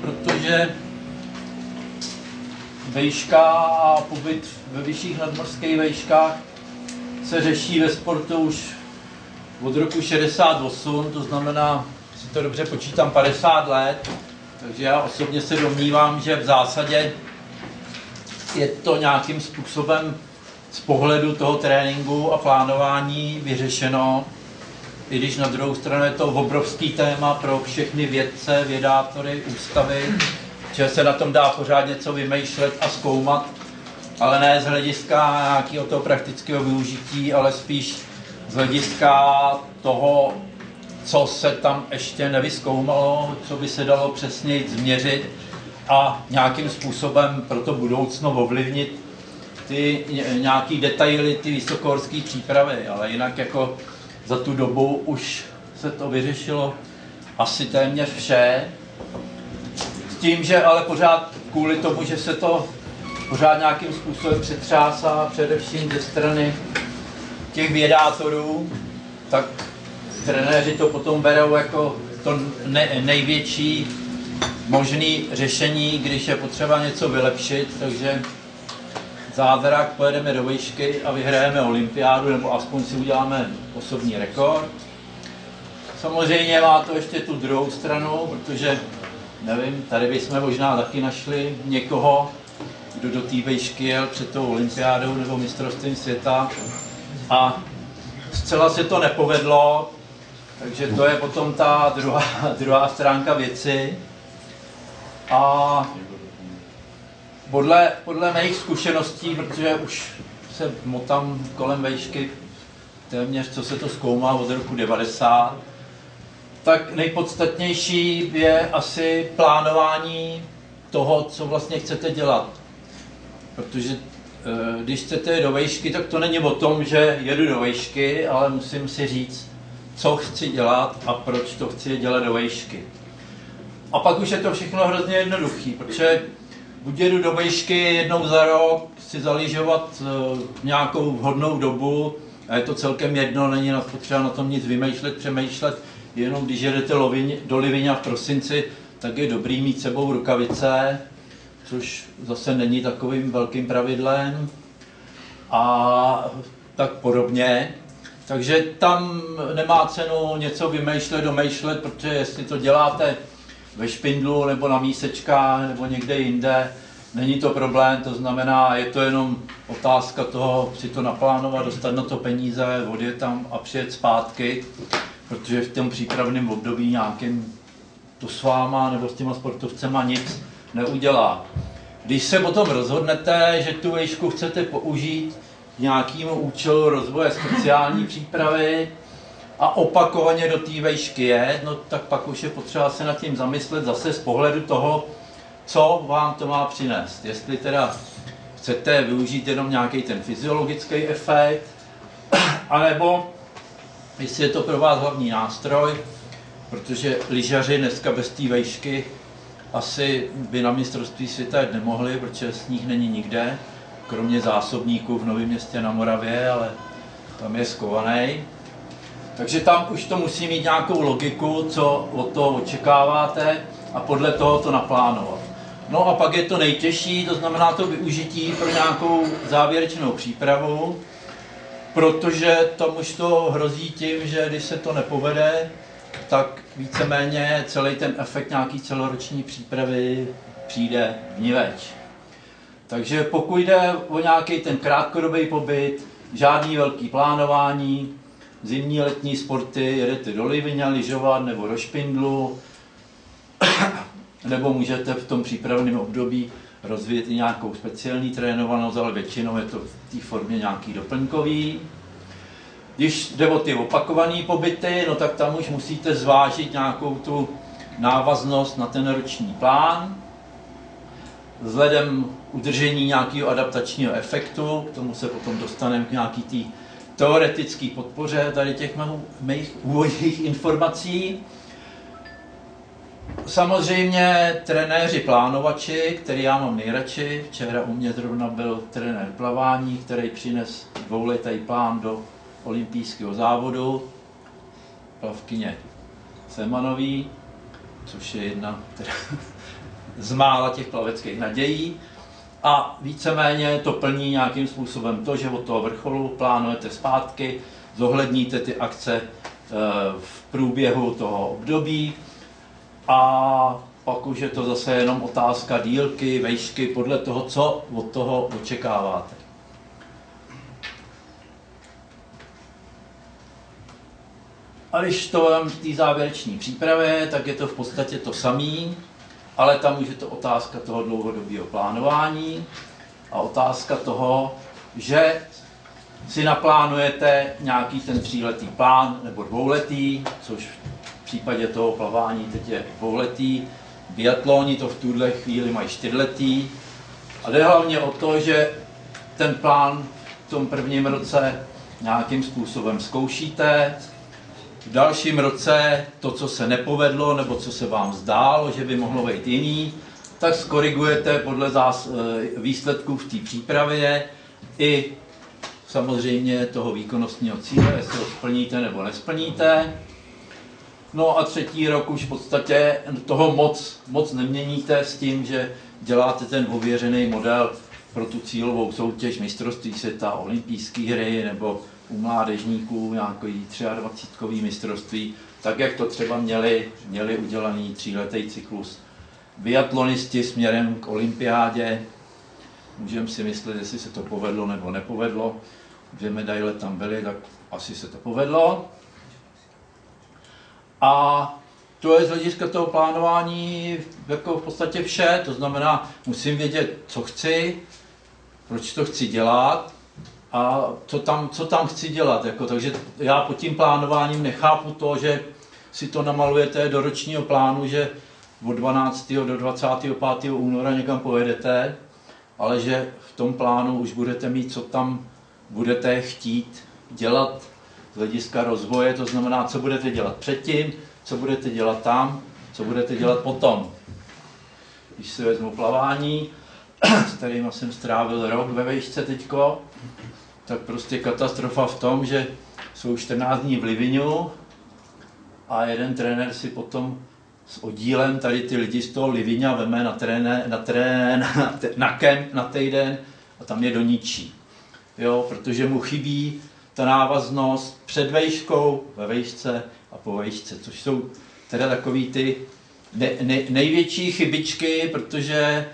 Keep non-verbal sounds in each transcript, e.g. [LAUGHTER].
protože vejška a pobyt ve vyšších nadmorských vejškách se řeší ve sportu už od roku 68, to znamená, si to dobře počítám, 50 let. Takže já osobně se domnívám, že v zásadě je to nějakým způsobem z pohledu toho tréninku a plánování vyřešeno, i když na druhou stranu je to obrovský téma pro všechny vědce, vědátory, ústavy, že se na tom dá pořád něco vymýšlet a zkoumat, ale ne z hlediska nějakého toho praktického využití, ale spíš z hlediska toho, co se tam ještě nevyskoumalo, co by se dalo přesně změřit a nějakým způsobem pro to budoucno ovlivnit ty nějaký detaily, ty vysokohorské přípravy, ale jinak jako za tu dobu už se to vyřešilo asi téměř vše. S tím, že ale pořád kvůli tomu, že se to pořád nějakým způsobem přetřásá, především ze strany těch vědátorů, tak trenéři to potom berou jako to ne, největší možný řešení, když je potřeba něco vylepšit, takže zázrak, pojedeme do výšky a vyhrajeme olympiádu, nebo aspoň si uděláme osobní rekord. Samozřejmě má to ještě tu druhou stranu, protože, nevím, tady bychom možná taky našli někoho, kdo do té výšky jel před tou olympiádou nebo mistrovstvím světa a zcela se to nepovedlo, takže to je potom ta druhá, [LAUGHS] druhá stránka věci. A podle, podle mých zkušeností, protože už se motám kolem vejšky téměř, co se to zkoumá od roku 90, tak nejpodstatnější je asi plánování toho, co vlastně chcete dělat. Protože eh, když chcete do vejšky, tak to není o tom, že jedu do vejšky, ale musím si říct, co chci dělat a proč to chci dělat do vejšky. A pak už je to všechno hrozně jednoduchý, protože buď jedu do vejšky jednou za rok, si zalížovat uh, nějakou vhodnou dobu, a je to celkem jedno, není na potřeba na tom nic vymýšlet, přemýšlet, jenom když jedete do Livině v prosinci, tak je dobrý mít sebou rukavice, což zase není takovým velkým pravidlem. A tak podobně. Takže tam nemá cenu něco vymýšlet, domýšlet, protože jestli to děláte ve špindlu nebo na mísečkách nebo někde jinde, není to problém, to znamená, je to jenom otázka toho si to naplánovat, dostat na to peníze, odjet tam a přijet zpátky, protože v tom přípravném období nějakým to s váma nebo s těma sportovcema nic neudělá. Když se potom rozhodnete, že tu výšku chcete použít k nějakému účelu rozvoje speciální přípravy, a opakovaně do té vejšky je, no tak pak už je potřeba se nad tím zamyslet zase z pohledu toho, co vám to má přinést. Jestli teda chcete využít jenom nějaký ten fyziologický efekt, [CLEARS THROAT] anebo jestli je to pro vás hlavní nástroj, protože lyžaři dneska bez té vejšky asi by na mistrovství světa jít nemohli, protože sníh není nikde, kromě zásobníků v Novém městě na Moravě, ale tam je skovaný. Takže tam už to musí mít nějakou logiku, co od toho očekáváte a podle toho to naplánovat. No a pak je to nejtěžší, to znamená to využití pro nějakou závěrečnou přípravu, protože tam už to hrozí tím, že když se to nepovede, tak víceméně celý ten efekt nějaký celoroční přípravy přijde vniveč. Takže pokud jde o nějaký ten krátkodobý pobyt, žádný velký plánování, zimní letní sporty, jedete do Livině lyžovat nebo do Špindlu, [COUGHS] nebo můžete v tom přípravném období rozvíjet i nějakou speciální trénovanost, ale většinou je to v té formě nějaký doplňkový. Když jde o ty opakované pobyty, no tak tam už musíte zvážit nějakou tu návaznost na ten roční plán, vzhledem udržení nějakého adaptačního efektu, k tomu se potom dostaneme k nějaký té teoretické podpoře tady těch mých úvodních informací. Samozřejmě trenéři plánovači, který já mám nejradši. Včera u mě zrovna byl trenér plavání, který přines dvouletý plán do olympijského závodu. Plavkyně Semanový, což je jedna [LAUGHS] z mála těch plaveckých nadějí a víceméně to plní nějakým způsobem to, že od toho vrcholu plánujete zpátky, zohledníte ty akce eh, v průběhu toho období a pak už je to zase jenom otázka dílky, vejšky, podle toho, co od toho očekáváte. A když to vám v té závěrečné přípravě, tak je to v podstatě to samé, ale tam už je to otázka toho dlouhodobého plánování a otázka toho, že si naplánujete nějaký ten tříletý plán nebo dvouletý, což v případě toho plavání teď je dvouletý. Biatloni to v tuhle chvíli mají čtyřletý. A jde hlavně o to, že ten plán v tom prvním roce nějakým způsobem zkoušíte, v dalším roce to, co se nepovedlo, nebo co se vám zdálo, že by mohlo být jiný, tak skorigujete podle zás, eh, výsledků v té přípravě i samozřejmě toho výkonnostního cíle, jestli ho splníte nebo nesplníte. No a třetí rok už v podstatě toho moc, moc neměníte s tím, že děláte ten ověřený model pro tu cílovou soutěž mistrovství světa, olympijské hry nebo u mládežníků nějaký 23 mistrovství, tak jak to třeba měli, měli udělaný tříletý cyklus. Biatlonisti směrem k olympiádě, můžeme si myslet, jestli se to povedlo nebo nepovedlo. Dvě medaile tam byly, tak asi se to povedlo. A to je z hlediska toho plánování jako v podstatě vše. To znamená, musím vědět, co chci, proč to chci dělat, a co tam, co tam chci dělat. Jako, takže já pod tím plánováním nechápu to, že si to namalujete do ročního plánu, že od 12. do 25. února někam pojedete, ale že v tom plánu už budete mít, co tam budete chtít dělat z hlediska rozvoje, to znamená, co budete dělat předtím, co budete dělat tam, co budete dělat potom. Když si vezmu plavání, [CLEARS THROAT] s kterým jsem strávil rok ve vejšce teďko, tak prostě katastrofa v tom, že jsou 14 dní v Livinu a jeden trenér si potom s oddílem tady ty lidi z toho Livinia veme na, tréne, na, trén, [LAUGHS] na, na kemp na týden a tam je do ničí. Jo, protože mu chybí ta návaznost před vejškou, ve vejšce a po vejšce, což jsou teda takový ty ne, ne, největší chybičky, protože e,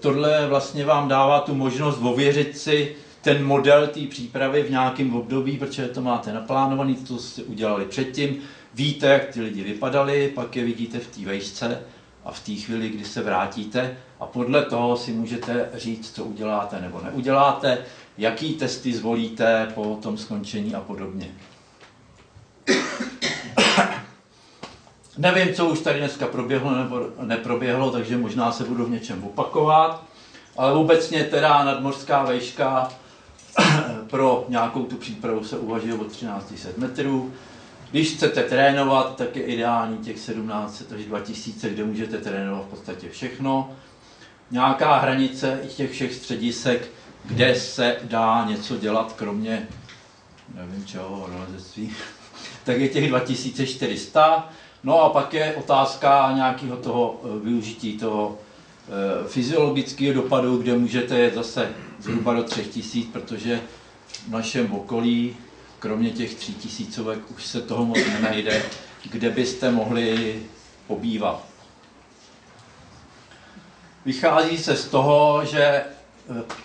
tohle vlastně vám dává tu možnost ověřit si, ten model té přípravy v nějakém období, protože to máte naplánovaný, to jste udělali předtím, víte, jak ty lidi vypadali, pak je vidíte v té vejšce a v té chvíli, kdy se vrátíte. A podle toho si můžete říct, co uděláte nebo neuděláte, jaký testy zvolíte po tom skončení a podobně. Nevím, co už tady dneska proběhlo nebo neproběhlo, takže možná se budu v něčem opakovat, ale obecně teda nadmořská vejška [CLEARS THROAT] pro nějakou tu přípravu se uvažuje o 1300 metrů. Když chcete trénovat, tak je ideální těch 1700 až 2000, kde můžete trénovat v podstatě všechno. Nějaká hranice i těch všech středisek, kde se dá něco dělat, kromě, nevím čeho, horolezectví, [LAUGHS] tak je těch 2400. No a pak je otázka nějakého toho eh, využití toho fyziologického dopadu, kde můžete jet zase zhruba do 3000, protože v našem okolí, kromě těch 3000, už se toho moc nenajde, kde byste mohli pobývat. Vychází se z toho, že eh,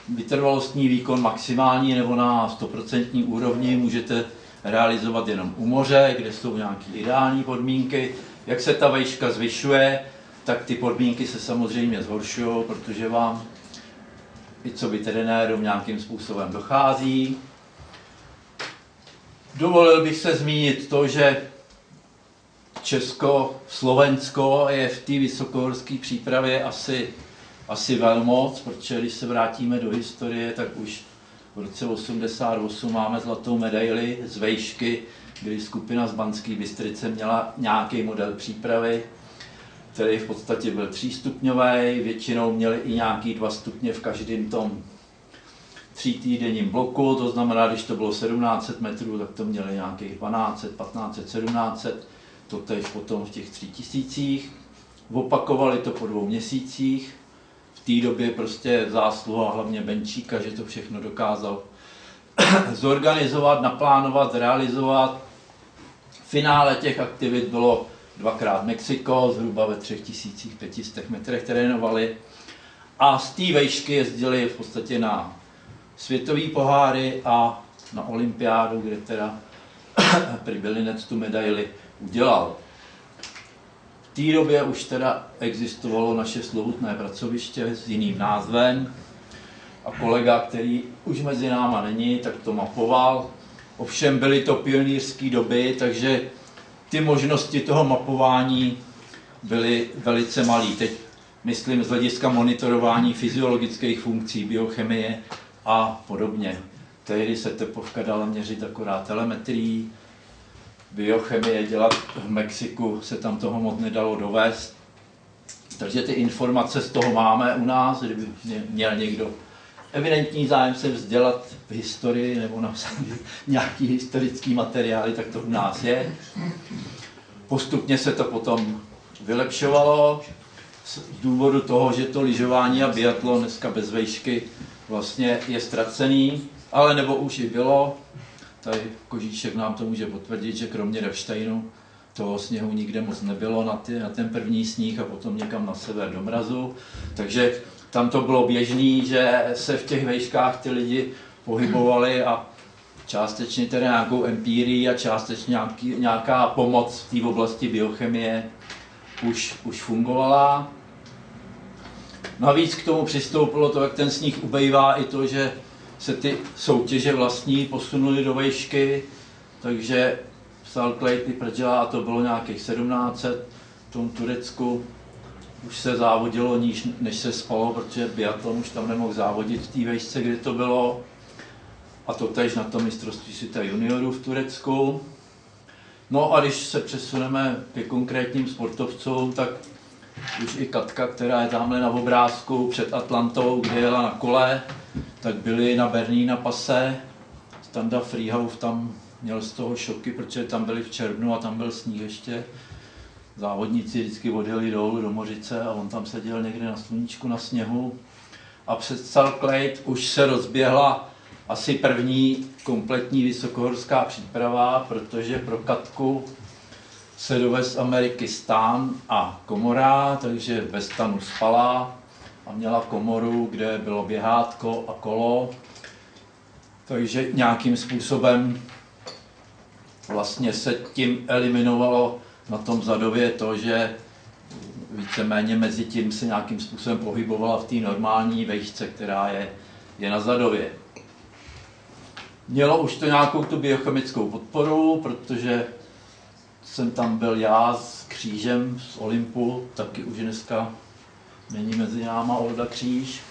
vytrvalostní výkon maximální nebo na 100% úrovni můžete realizovat jenom u moře, kde jsou nějaké ideální podmínky. Jak se ta vejška zvyšuje, tak ty podmínky se samozřejmě zhoršují, protože vám i co by trenérům nějakým způsobem dochází. Dovolil bych se zmínit to, že Česko, Slovensko je v té vysokohorské přípravě asi, asi velmoc, protože když se vrátíme do historie, tak už v roce 88 máme zlatou medaili z vejšky, kdy skupina z Banské Bystrice měla nějaký model přípravy který v podstatě byl třístupňový, většinou měli i nějaký dva stupně v každém tom týdenním bloku, to znamená, když to bylo 1700 metrů, tak to měli nějakých 1200, 1500, 1700, to tež potom v těch 3000. Opakovali to po dvou měsících. V té době prostě zásluha hlavně Benčíka, že to všechno dokázal [COUGHS] zorganizovat, naplánovat, zrealizovat. V finále těch aktivit bylo dvakrát Mexiko, zhruba ve 3500 metrech trénovali. A z té vejšky jezdili v podstatě na světový poháry a na olympiádu, kde teda [CLEARS THROAT] Pribylinec tu medaili udělal. V té době už teda existovalo naše slovutné pracoviště s jiným názvem a kolega, který už mezi náma není, tak to mapoval. Ovšem byly to pionýrské doby, takže ty možnosti toho mapování byly velice malé. Teď myslím z hlediska monitorování fyziologických funkcí, biochemie a podobně. Tehdy se tepovka dala měřit akorát telemetrií, biochemie dělat v Mexiku se tam toho moc nedalo dovést. Takže ty informace z toho máme u nás, kdyby měl někdo evidentní zájem se vzdělat v historii nebo napsat [LAUGHS] nějaký historický materiály, tak to u nás je. Postupně se to potom vylepšovalo z důvodu toho, že to lyžování a biatlon dneska bez vejšky vlastně je ztracený, ale nebo už i bylo. Tady Kožíšek nám to může potvrdit, že kromě Revštajnu toho sněhu nikde moc nebylo na, ty, na ten první sníh a potom někam na sever do mrazu. Takže tam to bylo běžné, že se v těch vejškách ty lidi pohybovali a částečně teda nějakou empírii a částečně nějaký, nějaká pomoc v té oblasti biochemie už, už fungovala. Navíc k tomu přistoupilo to, jak ten sníh ubejvá, i to, že se ty soutěže vlastní posunuly do vejšky, takže psal Clayty Prdžela a to bylo nějakých 1700 v tom Turecku. Už se závodilo níž, než se spalo, protože biatlon už tam nemohl závodit v té vejšce, kde to bylo. A to tež na to mistrovství světa juniorů v Turecku. No a když se přesuneme ke konkrétním sportovcům, tak už i Katka, která je tamhle na obrázku před Atlantou, kde jela na kole, tak byli na Bernína pase. Standa Freehouse tam měl z toho šoky, protože tam byli v červnu a tam byl sníh ještě. Závodníci vždycky odjeli dolů do Mořice a on tam seděl někde na sluníčku na sněhu. A před Salklade už se rozběhla asi první kompletní vysokohorská příprava, protože pro Katku se do West Ameriky stán a komora, takže ve stanu spala a měla komoru, kde bylo běhátko a kolo. Takže nějakým způsobem vlastně se tím eliminovalo na tom zadově to, že víceméně mezi tím se nějakým způsobem pohybovala v té normální vejšce, která je, je na zadově. Mělo už to nějakou tu biochemickou podporu, protože jsem tam byl já s křížem z Olympu, taky už dneska není mezi náma Olda Kříž.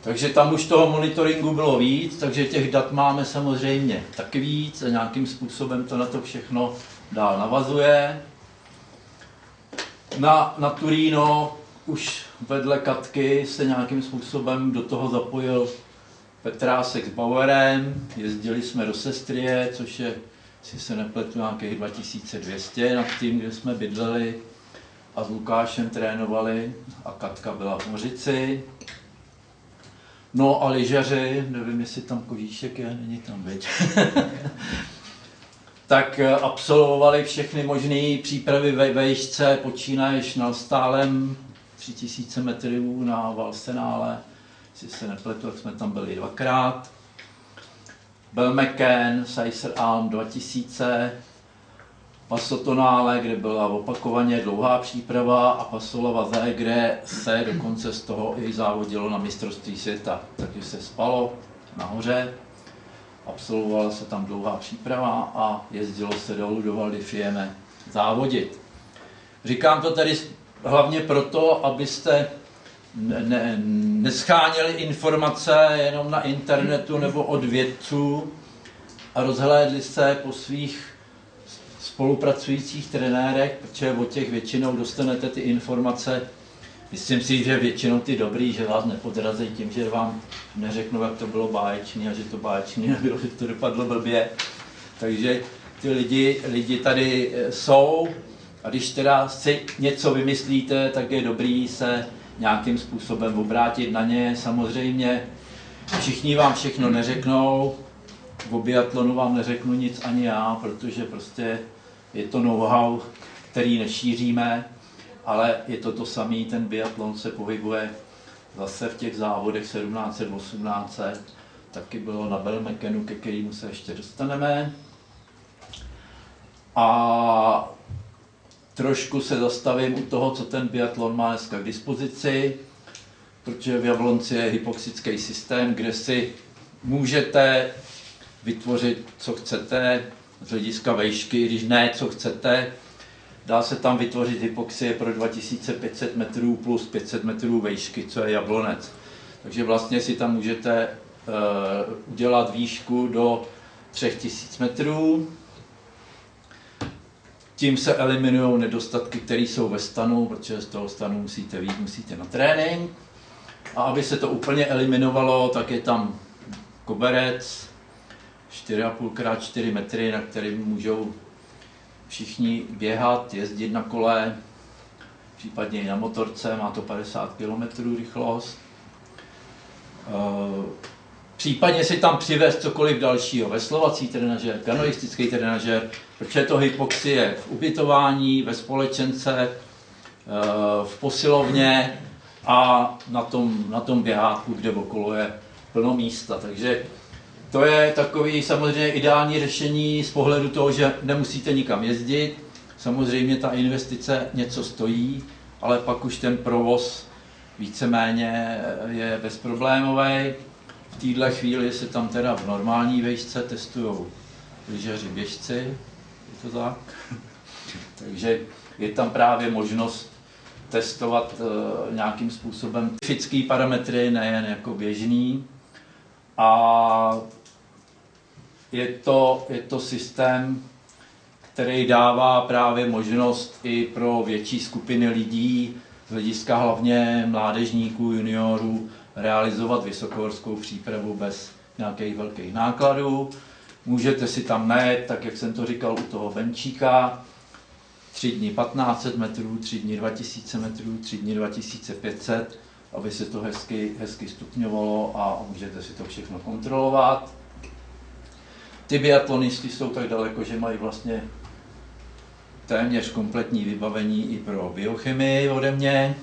Takže tam už toho monitoringu bylo víc, takže těch dat máme samozřejmě taky víc a nějakým způsobem to na to všechno dál navazuje. Na, na Turíno už vedle Katky se nějakým způsobem do toho zapojil Petrásek s Bauerem, jezdili jsme do Sestrie, což je, si se nepletu, nějakých 2200 nad tím, kde jsme bydleli a s Lukášem trénovali a Katka byla v Mořici. No a lyžaři, nevím, jestli tam Kožíšek je, není tam, viď? [LAUGHS] tak eh, absolvovali všechny možné přípravy ve vejšce, počínaješ na stálem 3000 metrů na Valsenále, jestli se nepletu, tak jsme tam byli dvakrát. Belmeken, Seiser Alm 2000, Pasotonále, kde byla opakovaně dlouhá příprava a Pasolova Vaze, kde se dokonce z toho i závodilo na mistrovství světa. Takže se spalo nahoře, absolvovala se tam dlouhá příprava a jezdilo se dolů do Val Fieme závodit. Říkám to tady hlavně proto, abyste ne, nescháněli informace jenom na internetu nebo od vědců a rozhlédli se po svých spolupracujících trenérech, protože od těch většinou dostanete ty informace, myslím si, že většinou ty dobrý, že vás nepodrazejí tím, že vám neřeknou, jak to bylo báječný a že to báječný nebylo, že to dopadlo blbě. Takže ty lidi, lidi tady eh, jsou A když teda si něco vymyslíte, tak je dobrý se nějakým způsobem obrátit na ně. Samozřejmě všichni vám všechno neřeknou, v biatlonu vám neřeknu nic ani já, protože prostě je to know-how, který nešíříme, ale je to to samé, ten biatlon se pohybuje zase v těch závodech 17, 18, taky bylo na Belmekenu, ke kterému se ještě dostaneme. A trošku se zastavím u toho, co ten biatlon má dneska k dispozici, protože v Jablonci je hypoxický systém, kde si můžete vytvořit, co chcete, z hlediska vejšky, když ne, co chcete. Dá se tam vytvořit hypoxie pro 2500 metrů plus 500 metrů vejšky, co je jablonec. Takže vlastně si tam můžete uh, udělat výšku do 3000 metrů. Tím se eliminují nedostatky, které jsou ve stanu, protože z toho stanu musíte víc, musíte na trénink. A aby se to úplně eliminovalo, tak je tam koberec, 4,5 x 4 metry, na kterým můžou všichni běhat, jezdit na kole, případně i na motorce, má to 50 km rychlost. Eh, případně si tam přivést cokoliv dalšího, veslovací trenažer, kanoistický trenažer, protože to hypoxie v ubytování, ve společence, eh, v posilovně a na tom, na tom běhátku, kde okolo je plno místa. Takže to je takový samozřejmě ideální řešení z pohledu toho, že nemusíte nikam jezdit. Samozřejmě ta investice něco stojí, ale pak už ten provoz víceméně je bezproblémový. V této chvíli se tam teda v normální vejšce testují lyžaři běžci, je to tak? [LAUGHS] Takže je tam právě možnost testovat uh, nějakým způsobem fyzické parametry, nejen jako běžný. A je to, je to systém, který dává právě možnost i pro větší skupiny lidí, z hlediska hlavně mládežníků, juniorů, realizovat vysokohorskou přípravu bez nějakých velkých nákladů. Můžete si tam najít, tak jak jsem to říkal u toho Benčíka, 3 dny 1500 metrů, 3 dny 2000 metrů, 3 dny 2500, aby se to hezky, hezky stupňovalo a můžete si to všechno kontrolovat. Ty biatlonisti jsou tak daleko, že mají vlastně téměř kompletní vybavení i pro biochemii ode mě,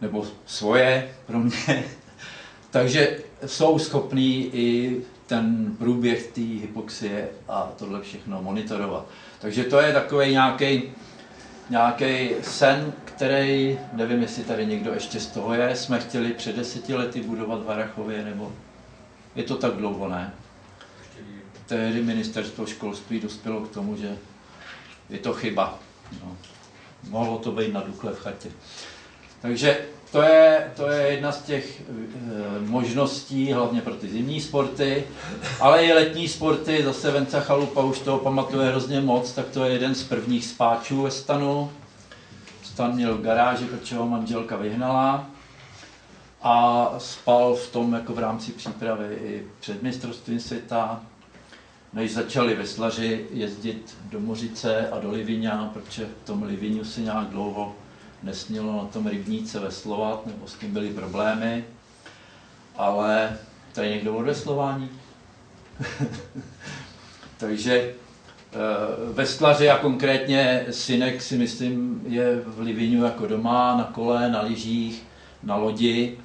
nebo svoje pro mě. [LAUGHS] Takže jsou schopní i ten průběh té hypoxie a tohle všechno monitorovat. Takže to je takový nějaký nějaký sen, který, nevím, jestli tady někdo ještě z toho je, jsme chtěli před deseti lety budovat v Harachově, nebo je to tak dlouho, ne? Tehdy ministerstvo školství dospělo k tomu, že je to chyba. No. Mohlo to být na Dukle v chatě. Takže to je, to je jedna z těch e, možností, hlavně pro ty zimní sporty, ale i letní sporty, zase Venca Chalupa už toho pamatuje hrozně moc, tak to je jeden z prvních spáčů ve stanu. Stan měl v garáži, protože ho manželka vyhnala a spal v tom jako v rámci přípravy i před mistrovstvím světa, než začali veslaři jezdit do Mořice a do Liviňa, protože v tom Liviňu se nějak dlouho nesmělo na tom rybníce veslovat, nebo s tím byly problémy. Ale tady někdo od veslování. [LAUGHS] Takže e, veslaři a konkrétně synek si myslím je v Liviňu jako doma, na kole, na lyžích, na lodi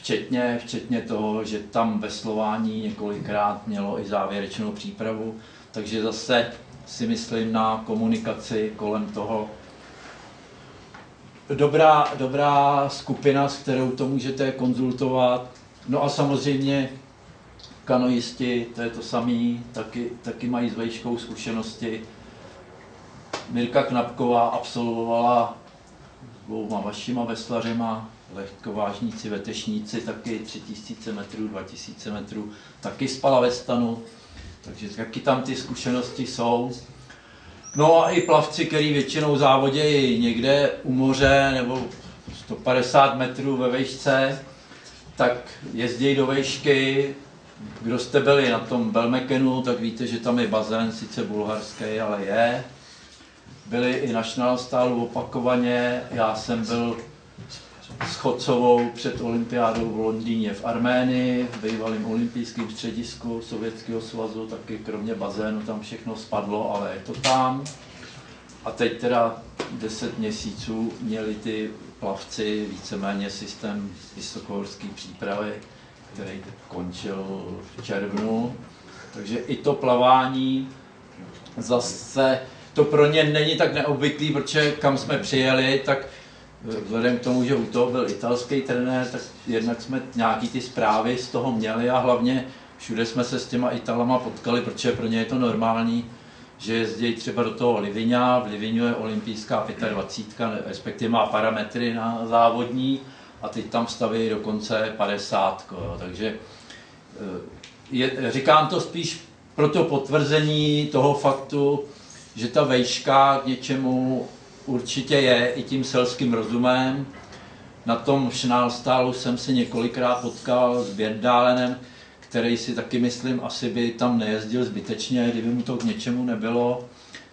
včetně, včetně toho, že tam veslování několikrát mělo i závěrečnou přípravu, takže zase si myslím na komunikaci kolem toho. Dobrá, dobrá skupina, s kterou to můžete konzultovat. No a samozřejmě kanoisti, to je to samý, taky, taky mají s vejškou zkušenosti. Mirka Knapková absolvovala dvouma vašima veslařema lehkovážníci, vetešníci, taky 3000 metrů, 2000 metrů, taky spala ve stanu, takže taky tam ty zkušenosti jsou. No a i plavci, který většinou závodějí někde u moře nebo 150 metrů ve vejšce, tak jezdí do vejšky. Kdo jste byli na tom Belmekenu, tak víte, že tam je bazén, sice bulharský, ale je. byli i na Šnalstálu opakovaně. Já jsem byl s Chodcovou před olympiádou v Londýně v Arménii, v bývalém olympijském středisku Sovětského svazu, taky kromě bazénu tam všechno spadlo, ale je to tam. A teď teda 10 měsíců měli ty plavci víceméně systém vysokohorské přípravy, který končil v červnu. Takže i to plavání zase, to pro ně není tak neobvyklý, protože kam jsme přijeli, tak vzhledem k tomu, že u toho byl italský trenér, tak jednak jsme nějaký ty zprávy z toho měli a hlavně všude jsme se s těma Italama potkali, protože pro ně je to normální, že jezdí třeba do toho Livigna, v Livignu je olympijská 25, respektive má parametry na závodní a teď tam staví dokonce 50. Jo. Takže eh, je, říkám to spíš pro to potvrzení toho faktu, že ta vejška k něčemu určitě je i tím selským rozumem. Na tom Šnálstálu jsem se několikrát potkal s Běrdálenem, který si taky myslím, asi by tam nejezdil zbytečně, kdyby mu to k něčemu nebylo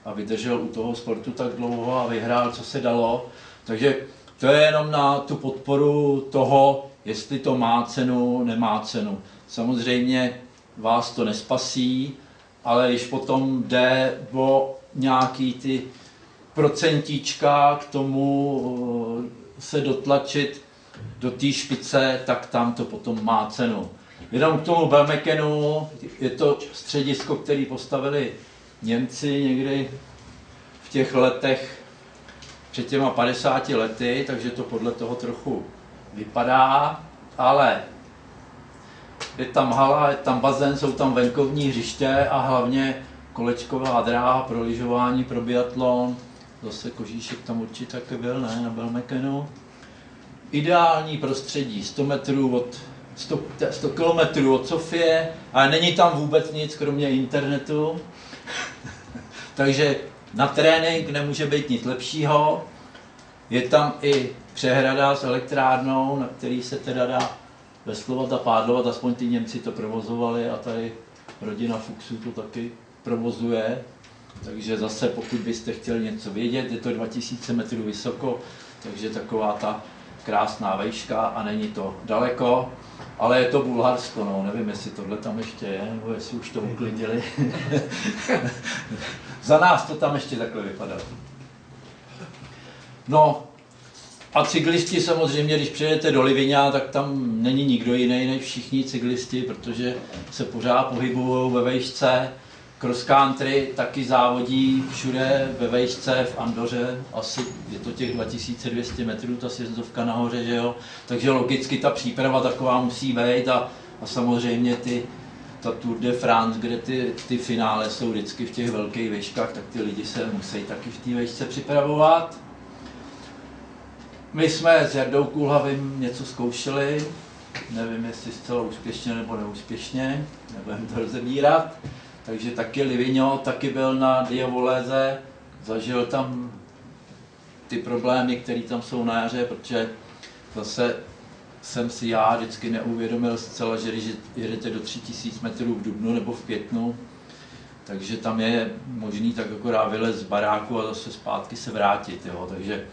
a vydržel u toho sportu tak dlouho a vyhrál, co se dalo. Takže to je jenom na tu podporu toho, jestli to má cenu, nemá cenu. Samozřejmě vás to nespasí, ale když potom jde o nějaký ty procentíčka k tomu eh, se dotlačit do té špice, tak tam to potom má cenu. Jenom k tomu Belmekenu, je to středisko, které postavili Němci někdy v těch letech před těma 50 lety, takže to podle toho trochu vypadá, ale je tam hala, je tam bazén, jsou tam venkovní hřiště a hlavně kolečková dráha pro lyžování, pro biatlon. Zase Kožíšek tam určitě taky byl, ne, na Belmekenu. Ideální prostředí, 100 metrů od 100, 100 kilometrů od Sofie, ale není tam vůbec nic, kromě internetu. [LAUGHS] Takže na trénink nemůže být nic lepšího. Je tam i přehrada s elektrárnou, na který se teda dá veslovat a pádlovat, aspoň ty Němci to provozovali a tady rodina Fuchsů to taky provozuje. Takže zase, pokud byste chtěli něco vědět, je to 2000 metrů vysoko, takže taková ta krásná vejška a není to daleko, ale je to Bulharsko, no, nevím, jestli tohle tam ještě je, nebo jestli už to uklidili. [LAUGHS] Za nás to tam ještě takhle vypadá. No, a cyklisti samozřejmě, když přijedete do Livigna, tak tam není nikdo jiný než všichni cyklisti, protože se pořád pohybují ve vejšce. Cross country taky závodí všude ve vejšce v Andoře, asi je to těch 2200 metrů, ta sjezdovka nahoře, že jo. Takže logicky ta příprava taková musí být a, a samozřejmě ty, ta Tour de France, kde ty, ty finále jsou vždycky v těch velkých vejškách, tak ty lidi se musí taky v té vejšce připravovat. My jsme s Jardou Kulhavým něco zkoušeli, nevím jestli zcela úspěšně nebo neúspěšně, nebudeme to rozebírat. Takže taky Livigno, taky byl na Diavoléze, zažil tam ty problémy, které tam jsou na jaře, protože zase jsem si já vždycky neuvědomil zcela, že když jedete do 3000 metrů v dubnu nebo v květnu, takže tam je možný tak akorát vylez z baráku a zase zpátky se vrátit. Jo. Takže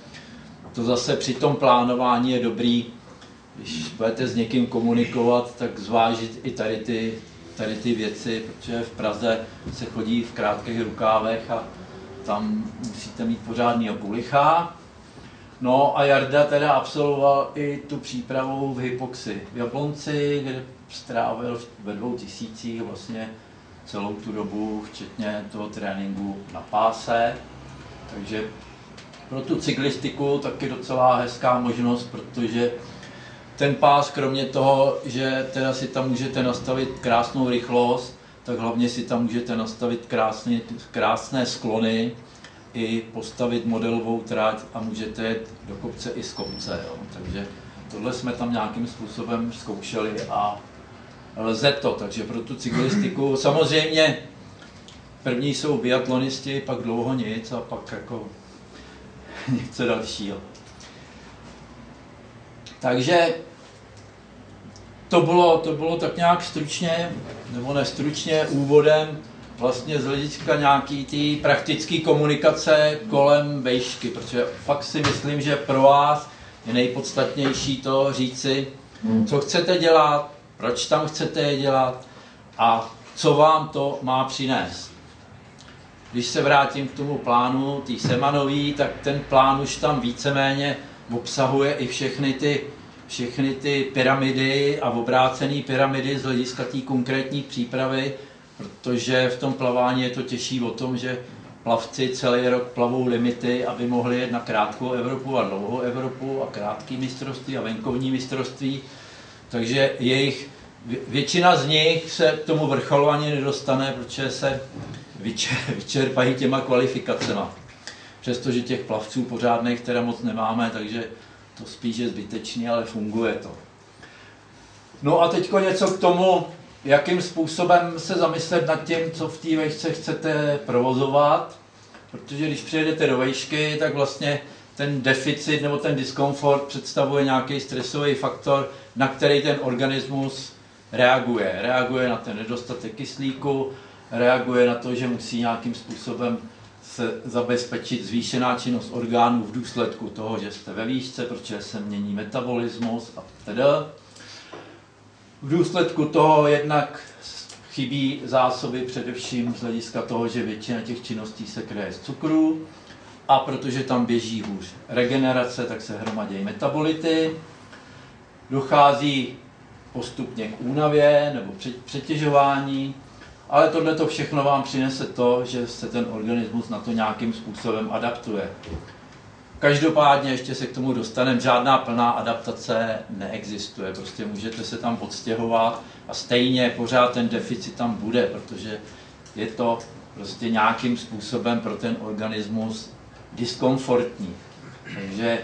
to zase při tom plánování je dobrý, když budete s někým komunikovat, tak zvážit i tady ty tady ty věci, protože v Praze se chodí v krátkých rukávech a tam musíte mít pořádný okulicha. No a Jarda teda absolvoval i tu přípravu v hypoxi v Jablonci, kde strávil ve dvou tisících vlastně celou tu dobu, včetně toho tréninku na páse. Takže pro tu cyklistiku taky docela hezká možnost, protože ten pás, kromě toho, že teda si tam můžete nastavit krásnou rychlost, tak hlavně si tam můžete nastavit krásný, krásné sklony, i postavit modelovou trať a můžete jet do kopce i z kopce. Jo. Takže tohle jsme tam nějakým způsobem zkoušeli a lze to, takže pro tu cyklistiku [CLEARS THROAT] samozřejmě první jsou biatlonisti, pak dlouho nic a pak jako [LAUGHS] něco dalšího. Takže to bylo, to bylo tak nějak stručně, nebo nestručně úvodem vlastně z hlediska nějaký ty praktické komunikace kolem vejšky, protože fakt si myslím, že pro vás je nejpodstatnější to říci, co chcete dělat, proč tam chcete je dělat a co vám to má přinést. Když se vrátím k tomu plánu, tý Semanový, tak ten plán už tam víceméně obsahuje i všechny ty, všechny ty pyramidy a obrácené pyramidy z hlediska té konkrétní přípravy, protože v tom plavání je to těžší o tom, že plavci celý rok plavou limity, aby mohli jet na krátkou Evropu a dlouhou Evropu a krátký mistrovství a venkovní mistrovství. Takže jejich, většina z nich se k tomu vrcholu ani nedostane, protože se [LAUGHS] vyčerpají těma kvalifikacema. Přestože těch plavců pořádných teda moc nemáme, takže to spíš je zbytečný, ale funguje to. No a teď něco k tomu, jakým způsobem se zamyslet nad tím, co v té vejšce chcete provozovat, protože když přijedete do vejšky, tak vlastně ten deficit nebo ten diskomfort představuje nějaký stresový faktor, na který ten organismus reaguje. Reaguje na ten nedostatek kyslíku, reaguje na to, že musí nějakým způsobem se zabezpečit zvýšená činnost orgánů v důsledku toho, že jste ve výšce, protože se mění metabolismus a teda. V důsledku toho jednak chybí zásoby především z hlediska toho, že většina těch činností se kryje z cukru a protože tam běží hůř regenerace, tak se hromadějí metabolity. Dochází postupně k únavě nebo přetěžování, ale tohle to všechno vám přinese to, že se ten organismus na to nějakým způsobem adaptuje. Každopádně ještě se k tomu dostaneme, žádná plná adaptace neexistuje, prostě můžete se tam odstěhovat a stejně pořád ten deficit tam bude, protože je to prostě nějakým způsobem pro ten organismus diskomfortní. Takže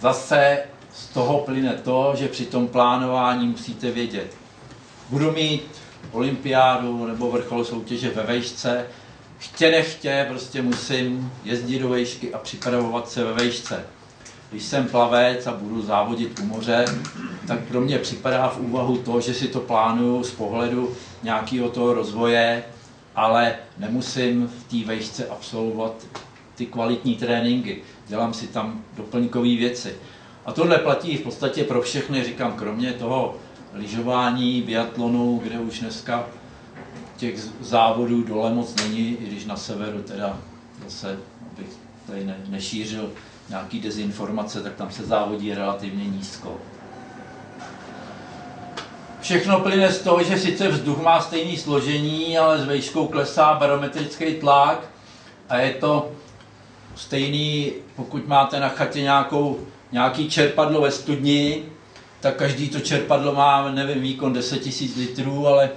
zase z toho plyne to, že při tom plánování musíte vědět, budu mít olympiádu nebo vrchol soutěže ve vejšce, chtě nechtě prostě musím jezdit do vejšky a připravovat se ve vejšce. Když jsem plavec a budu závodit u moře, tak pro mě připadá v úvahu to, že si to plánuju z pohledu nějakého toho rozvoje, ale nemusím v té vejšce absolvovat ty kvalitní tréninky. Dělám si tam doplňkové věci. A tohle platí v podstatě pro všechny, říkám, kromě toho lyžování, biatlonu, kde už dneska těch závodů dole moc není, i když na severu teda zase, abych tady ne, nešířil nějaký dezinformace, tak tam se závodí relativně nízko. Všechno plyne z toho, že sice vzduch má stejné složení, ale s vejškou klesá barometrický tlak a je to stejný, pokud máte na chatě nějakou, nějaký čerpadlo ve studni, tak každý to čerpadlo má, nevím, výkon 10 000 litrů, ale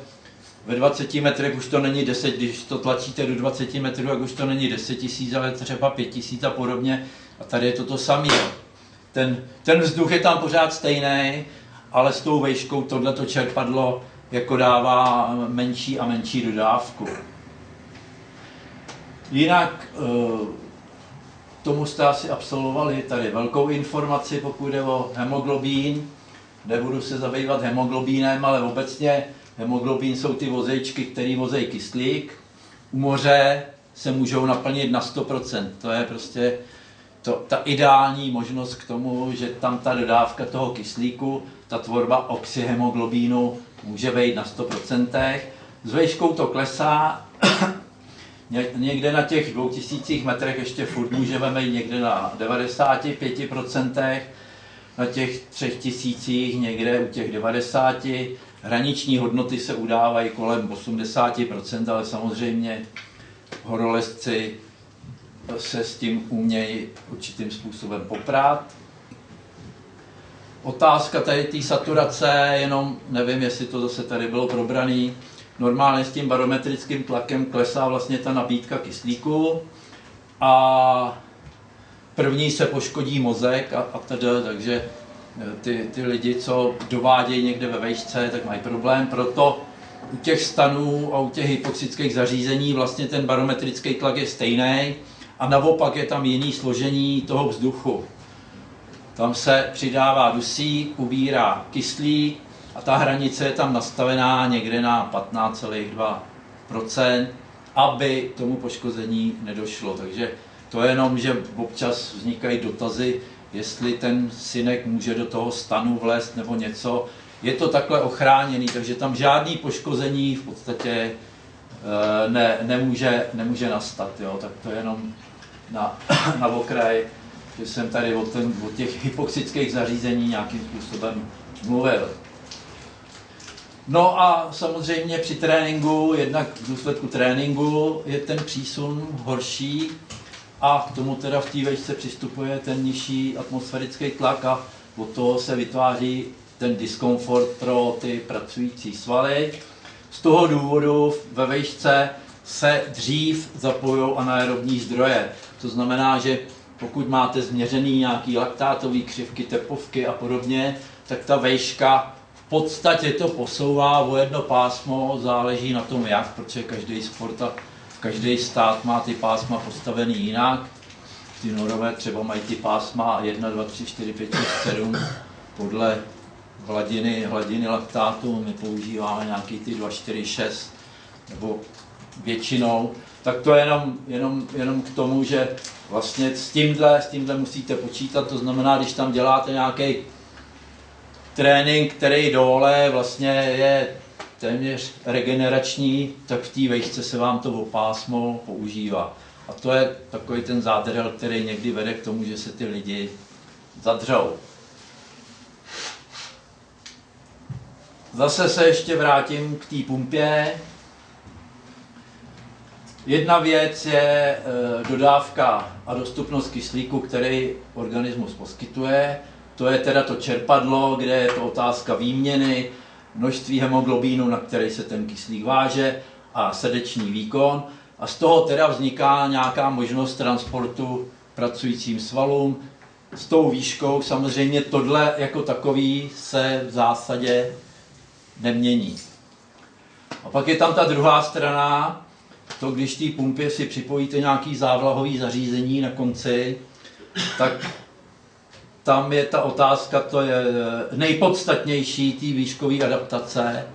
ve 20 metrech už to není 10, když to tlačíte do 20 metrů, tak už to není 10 tisíc, ale třeba 5 tisíc a podobně. A tady je to to samé. Ten, ten vzduch je tam pořád stejný, ale s tou vejškou tohleto čerpadlo jako dává menší a menší dodávku. Jinak eh, tomu jste asi absolvovali tady velkou informaci, pokud jde o hemoglobín. Nebudu se zabývat hemoglobínem, ale obecně hemoglobín jsou ty vozejčky, které vozejí kyslík. U moře se můžou naplnit na 100%. To je prostě to, ta ideální možnost k tomu, že tam ta dodávka toho kyslíku, ta tvorba oxyhemoglobínu může být na 100%. S vejškou to klesá, [COUGHS] někde na těch 2000 metrech ještě furt můžeme být někde na 95%, na těch třech tisících, někde u těch 90. Hraniční hodnoty se udávají kolem 80%, ale samozřejmě horolezci se s tím umějí určitým způsobem poprát. Otázka tady té saturace, jenom nevím, jestli to zase tady bylo probraný, normálně s tím barometrickým tlakem klesá vlastně ta nabídka kyslíku a první se poškodí mozek a, a tedy, takže eh, ty, ty lidi, co dovádějí někde ve vejšce, tak mají problém, proto u těch stanů a u těch hypoxických zařízení vlastně ten barometrický tlak je stejný a naopak je tam jiný složení toho vzduchu. Tam se přidává dusík, ubírá kyslík a ta hranice je tam nastavená někde na 15,2% aby tomu poškození nedošlo. Takže to je jenom, že občas vznikají dotazy, jestli ten synek může do toho stanu vlézt nebo něco. Je to takhle ochráněný, takže tam žádný poškození v podstatě eh, ne, nemůže, nemůže nastat. Jo? Tak to je jenom na, [CLEARS THROAT] na okraj, že jsem tady o, ten, o těch hypoxických zařízení nějakým způsobem mluvil. No a samozřejmě při tréninku, jednak v důsledku tréninku je ten přísun horší a k tomu teda v té vejšce přistupuje ten nižší atmosférický tlak a od toho se vytváří ten diskomfort pro ty pracující svaly. Z toho důvodu ve vejšce se dřív zapojují anaerobní zdroje. To znamená, že pokud máte změřený nějaký laktátový křivky, tepovky a podobně, tak ta vejška v podstatě to posouvá o jedno pásmo, záleží na tom jak, protože každý sport a každý stát má ty pásma postavený jinak. Ty norové třeba mají ty pásma 1, 2, 3, 4, 5, 6, 7 podle hladiny, hladiny laktátu. My používáme nějaký ty 2, 4, 6 nebo většinou. Tak to je jenom, jenom, jenom k tomu, že vlastně s tímhle, s tímhle musíte počítat. To znamená, když tam děláte nějaký trénink, který dole vlastně je téměř regenerační, tak v té vejšce se vám to opásmo používá. A to je takový ten zádrhel, který někdy vede k tomu, že se ty lidi zadřou. Zase se ještě vrátím k té pumpě. Jedna věc je e, dodávka a dostupnost kyslíku, který organismus poskytuje. To je teda to čerpadlo, kde je to otázka výměny, množství hemoglobínu, na který se ten kyslík váže a srdeční výkon. A z toho teda vzniká nějaká možnost transportu pracujícím svalům. S tou výškou samozřejmě tohle jako takový se v zásadě nemění. A pak je tam ta druhá strana, to když té pumpě si připojíte nějaký závlahový zařízení na konci, tak tam je ta otázka, to je nejpodstatnější té výškové adaptace.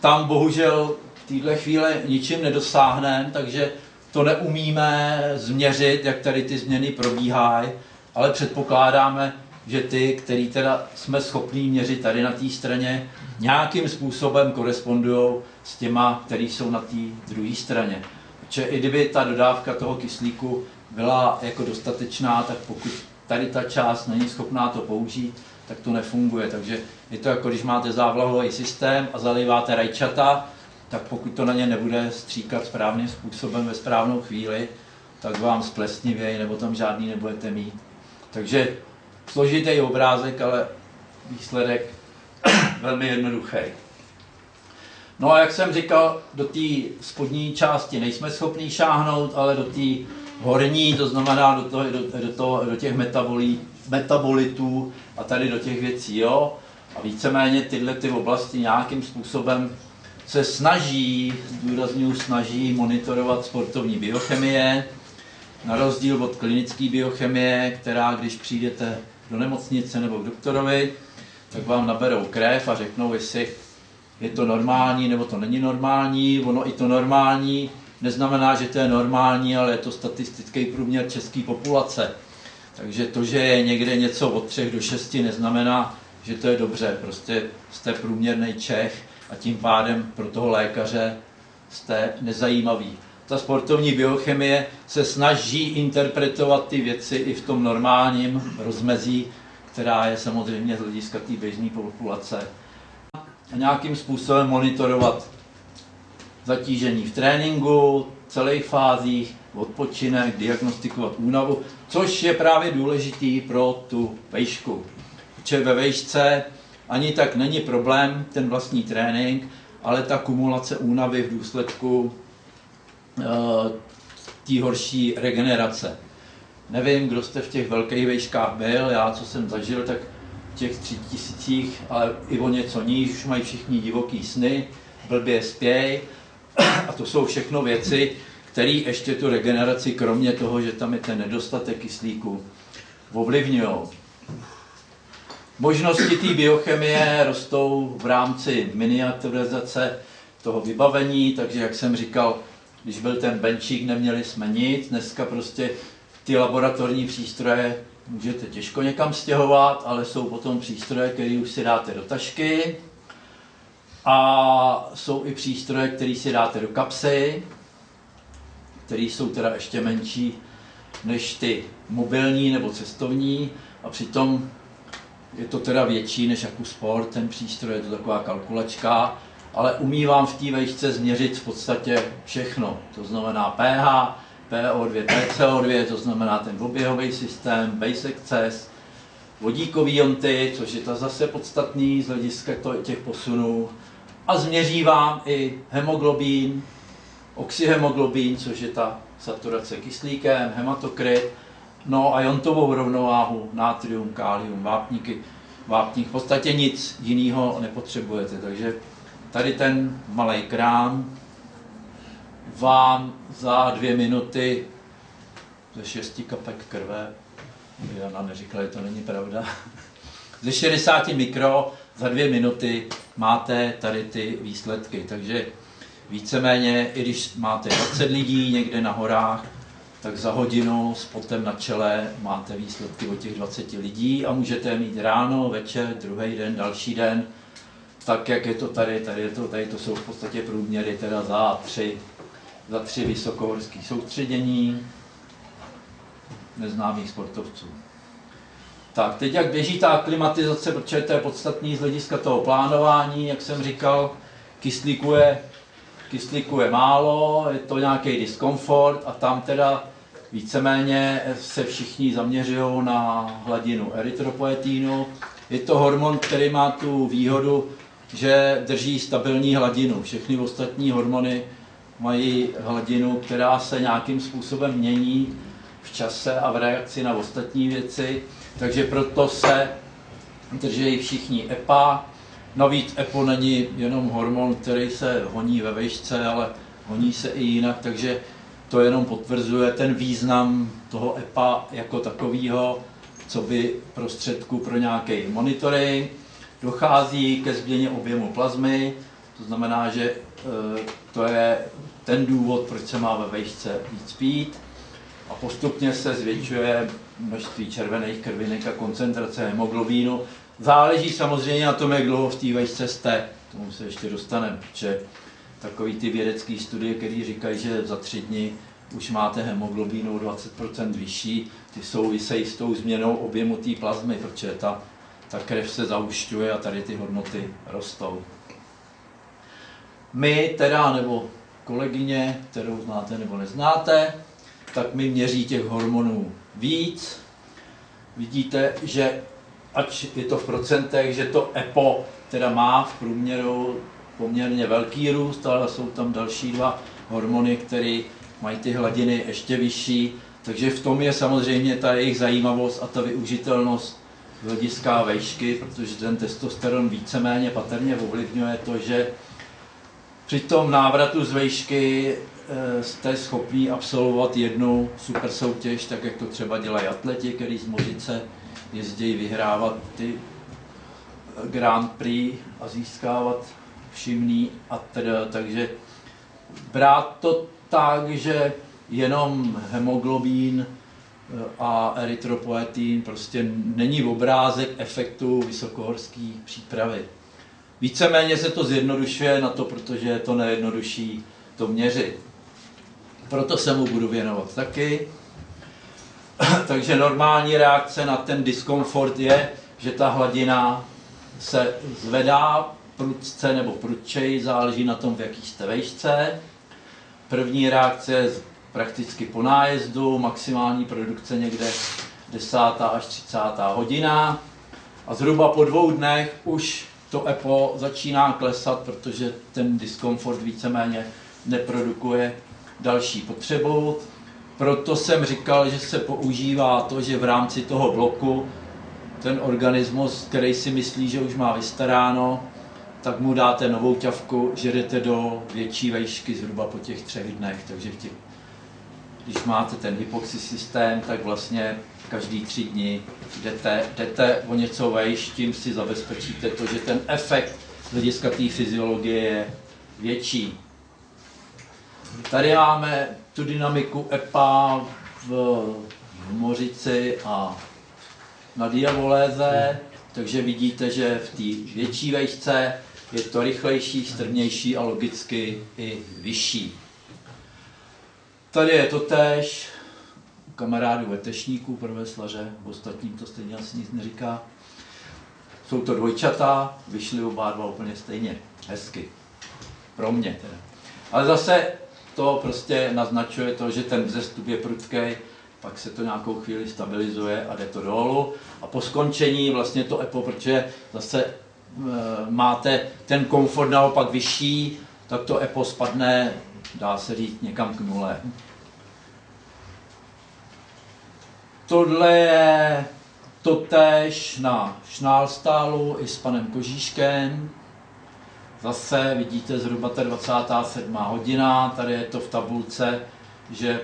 Tam bohužel v této chvíli ničím nedosáhneme, takže to neumíme změřit, jak tady ty změny probíhají, ale předpokládáme, že ty, který teda jsme schopní měřit tady na té straně, nějakým způsobem korespondují s těma, který jsou na té druhé straně. Protože i kdyby ta dodávka toho kyslíku byla jako dostatečná, tak pokud tady ta část není schopná to použít, tak to nefunguje. Takže je to jako když máte závlahový systém a zaliváte rajčata, tak pokud to na ně nebude stříkat správným způsobem ve správnou chvíli, tak vám splesnivějí nebo tam žádný nebudete mít. Takže složitý obrázek, ale výsledek [CLEARS THROAT] velmi jednoduchý. No a jak jsem říkal, do té spodní části nejsme schopni šáhnout, ale do té horní, to znamená do, toho, do, do, toho, do těch metabolí, metabolitů a tady do těch věcí, jo. A víceméně tyhle ty oblasti nějakým způsobem se snaží, zdůraznuju snaží monitorovat sportovní biochemie, na rozdíl od klinické biochemie, která když přijdete do nemocnice nebo k doktorovi, tak vám naberou krev a řeknou, jestli je to normální nebo to není normální. Ono i to normální neznamená, že to je normální, ale je to statistický průměr české populace. Takže to, že je někde něco od 3 do 6, neznamená, že to je dobře. Prostě jste průměrný Čech a tím pádem pro toho lékaře jste nezajímavý. Ta sportovní biochemie se snaží interpretovat ty věci i v tom normálním rozmezí, která je samozřejmě z hlediska té běžné populace. A nějakým způsobem monitorovat zatížení v tréninku, celých fázích, odpočinek, diagnostikovat únavu, což je právě důležitý pro tu vejšku. Protože ve vejšce ani tak není problém ten vlastní trénink, ale ta kumulace únavy v důsledku uh, té horší regenerace. Nevím, kdo jste v těch velkých vejškách byl, já co jsem zažil, tak v těch tři tisících, ale i o něco níž, už mají všichni divoký sny, blbě spěj, a to jsou všechno věci, které ještě tu regeneraci, kromě toho, že tam je ten nedostatek kyslíku, ovlivňují. Možnosti té biochemie rostou v rámci miniaturizace toho vybavení, takže jak jsem říkal, když byl ten benčík, neměli jsme nic, dneska prostě ty laboratorní přístroje můžete těžko někam stěhovat, ale jsou potom přístroje, které už si dáte do tašky a jsou i přístroje, které si dáte do kapsy, které jsou teda ještě menší než ty mobilní nebo cestovní. A přitom je to teda větší než jako sport, ten přístroj, je to taková kalkulačka, ale umí vám v té vejšce změřit v podstatě všechno. To znamená pH, PO2, PCO2, to znamená ten oběhový systém, basic access, vodíkový jonty, což je to zase podstatný z hlediska těch posunů, a změří vám i hemoglobín, oxyhemoglobín, což je ta saturace kyslíkem, hematokrit, no a jontovou rovnováhu, natrium, kálium, vápníky, vápník, v podstatě nic jiného nepotřebujete, takže tady ten malý krám vám za dvě minuty ze šesti kapek krve, Jana neříkala, že to není pravda, [LAUGHS] ze 60 mikro za dvě minuty máte tady ty výsledky. Takže víceméně, i když máte 20 lidí někde na horách, tak za hodinu s potem na čele máte výsledky od těch 20 lidí a můžete mít ráno, večer, druhý den, další den, tak jak je to tady, tady, je to, tady to jsou v podstatě průměry teda za tři, za tři vysokohorské soustředění neznámých sportovců. Tak, teď jak běží ta klimatizace, protože to je podstatný z hlediska toho plánování, jak jsem říkal, kyslíku je, kyslíku je málo, je to nějaký diskomfort a tam teda víceméně se všichni zaměřují na hladinu erytropoetínu. Je to hormon, který má tu výhodu, že drží stabilní hladinu. Všechny ostatní hormony mají hladinu, která se nějakým způsobem mění v čase a v reakci na ostatní věci. Takže proto se drží všichni EPA. Navíc EPO není jenom hormon, který se honí ve vejšce, ale honí se i jinak, takže to jenom potvrzuje ten význam toho EPA jako takového, co by prostředku pro nějaký monitoring. Dochází ke změně objemu plazmy, to znamená, že e, to je ten důvod, proč se má ve vejšce víc pít a postupně se zvětšuje množství červených krvinek a koncentrace hemoglobínu. Záleží samozřejmě na tom, jak dlouho v té vejšce jste. K tomu se ještě dostaneme, protože takový ty vědecké studie, které říkají, že za tři dny už máte hemoglobínu 20% vyšší, ty souvisejí s tou změnou objemu té plazmy, protože ta, ta krev se zaušťuje a tady ty hodnoty rostou. My teda, nebo kolegyně, kterou znáte nebo neznáte, tak mi měří těch hormonů víc. Vidíte, že ať je to v procentech, že to EPO teda má v průměru poměrně velký růst, ale jsou tam další dva hormony, které mají ty hladiny ještě vyšší. Takže v tom je samozřejmě ta jejich zajímavost a ta využitelnost z hlediska vejšky, protože ten testosteron víceméně patrně ovlivňuje to, že při tom návratu z vejšky jste schopný absolvovat jednu super soutěž, tak jak to třeba dělají atleti, který z Mořice jezdí vyhrávat ty eh, Grand Prix a získávat všimný a teda, takže brát to tak, že jenom hemoglobín eh, a erytropoetin prostě není obrázek efektu vysokohorské přípravy. Víceméně se to zjednodušuje na to, protože je to nejjednodušší to měřit proto se mu budu věnovat taky. [CLEARS THROAT] Takže normální reakce na ten diskomfort je, že ta hladina se zvedá prudce nebo prudčej, záleží na tom, v jaký jste vejšce. První reakce je prakticky po nájezdu, maximální produkce někde 10. až 30. hodina. A zhruba po dvou dnech už to EPO začíná klesat, protože ten diskomfort víceméně neprodukuje další potřebu. Proto jsem říkal, že se používá to, že v rámci toho bloku ten organismus, který si myslí, že už má vystaráno, tak mu dáte novou ťavku, že jdete do větší vejšky zhruba po těch třech dnech. Takže těch, když máte ten hypoxy systém, tak vlastně každý tři dny jdete, jdete o něco vejš, tím si zabezpečíte to, že ten efekt z hlediska té fyziologie je větší. Tady máme tu dynamiku EPA v, Mořici a na Diavoléze, takže vidíte, že v té větší vejšce je to rychlejší, strmější a logicky i vyšší. Tady je to tež, kamarádů vetešníků, prvé slaře, ostatním to stejně asi nic neříká. Jsou to dvojčata, vyšly oba dva úplně stejně hezky. Pro mě teda. Ale zase to prostě naznačuje to, že ten vzestup je prudký, pak se to nějakou chvíli stabilizuje a jde to dolů. A po skončení vlastně to EPO, protože zase e, máte ten komfort naopak vyšší, tak to EPO spadne, dá se říct, někam k nule. Tohle je totéž na Šnálstálu i s panem Kožíškem. Zase vidíte zhruba ta 27. hodina, tady je to v tabulce, že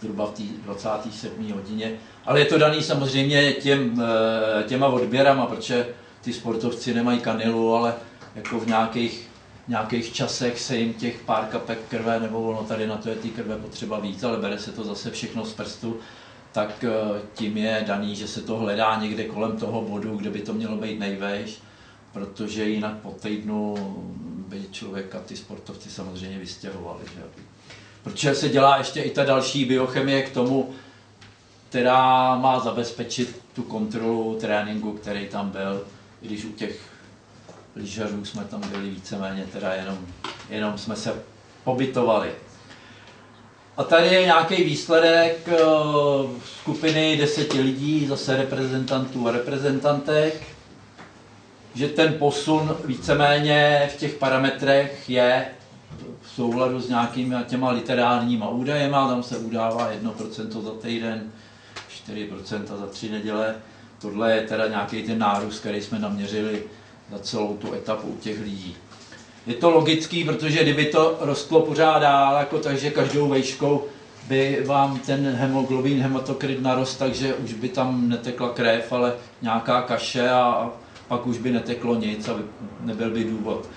zhruba v té 27. hodině. Ale je to daný samozřejmě těm, eh, těma odběrama, protože ty sportovci nemají kanilu, ale jako v nějakých, nějakých časech se jim těch pár kapek krve, nebo ono tady na to je ty krve potřeba víc, ale bere se to zase všechno z prstu, tak eh, tím je daný, že se to hledá někde kolem toho bodu, kde by to mělo být nejvejš, protože jinak po týdnu by člověka ty sportovci samozřejmě vystěhovali. Že? Protože se dělá ještě i ta další biochemie k tomu, která má zabezpečit tu kontrolu tréninku, který tam byl, když u těch lyžařů jsme tam byli víceméně, teda jenom, jenom jsme se pobytovali. A tady je nějaký výsledek eh, skupiny deseti lidí, zase reprezentantů a reprezentantek, že ten posun víceméně v těch parametrech je v souladu s nějakými těma literárníma údajema, tam se udává 1% za týden, 4% za tři neděle. Tohle je teda nějaký ten nárůst, který jsme naměřili za celou tu etapu u těch lidí. Je to logický, protože kdyby to rostlo pořád dál, jako takže každou vejškou by vám ten hemoglobin, hematokrit narost, takže už by tam netekla krev, ale nějaká kaše a pak už by neteklo nic a nebyl by důvod,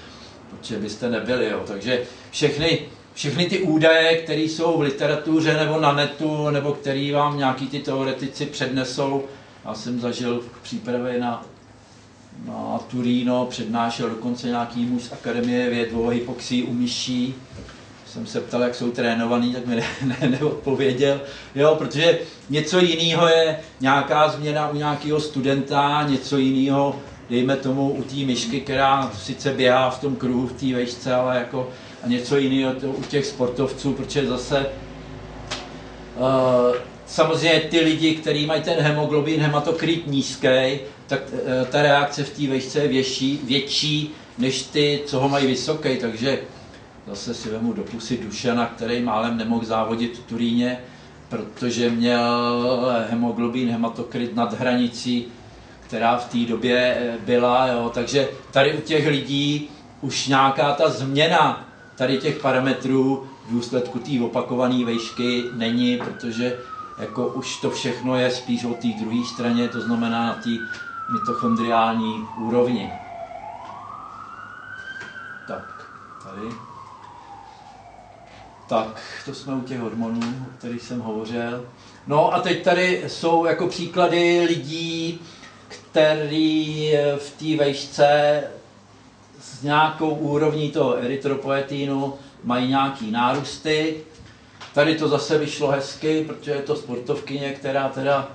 protože byste nebyli. Jo. Takže všechny, všechny ty údaje, které jsou v literatuře nebo na netu, nebo které vám nějaký ty teoretici přednesou, já jsem zažil v přípravě na na Turíno, přednášel dokonce nějaký muž z Akademie věd o hypoxii u myší. Jsem se ptal, jak jsou trénovaný, tak mi ne, ne, neodpověděl. Jo, protože něco jiného je nějaká změna u nějakého studenta, něco jiného, dejme tomu, u té myšky, která sice běhá v tom kruhu v té vejšce, ale jako a něco jiného u těch sportovců, protože zase uh, samozřejmě ty lidi, kteří mají ten hemoglobin, hematokrit nízký, tak eh, ta reakce v té vejšce je větší, větší než ty, co ho mají vysoký, takže zase si vemu do pusy Dušana, který málem nemohl závodit v Turíně, protože měl hemoglobin, hematokrit nad hranicí, která v té době eh, byla, jo. takže tady u těch lidí už nějaká ta změna tady těch parametrů v důsledku té opakované vejšky není, protože jako už to všechno je spíš o té druhé straně, to znamená na té mitochondriální úrovni. Tak, tady. Tak, to jsme u těch hormonů, o kterých jsem hovořil. No a teď tady jsou jako příklady lidí, který v té vejšce s nějakou úrovní toho erytropoetínu mají nějaký nárůsty. Tady to zase vyšlo hezky, protože je to sportovkyně, která teda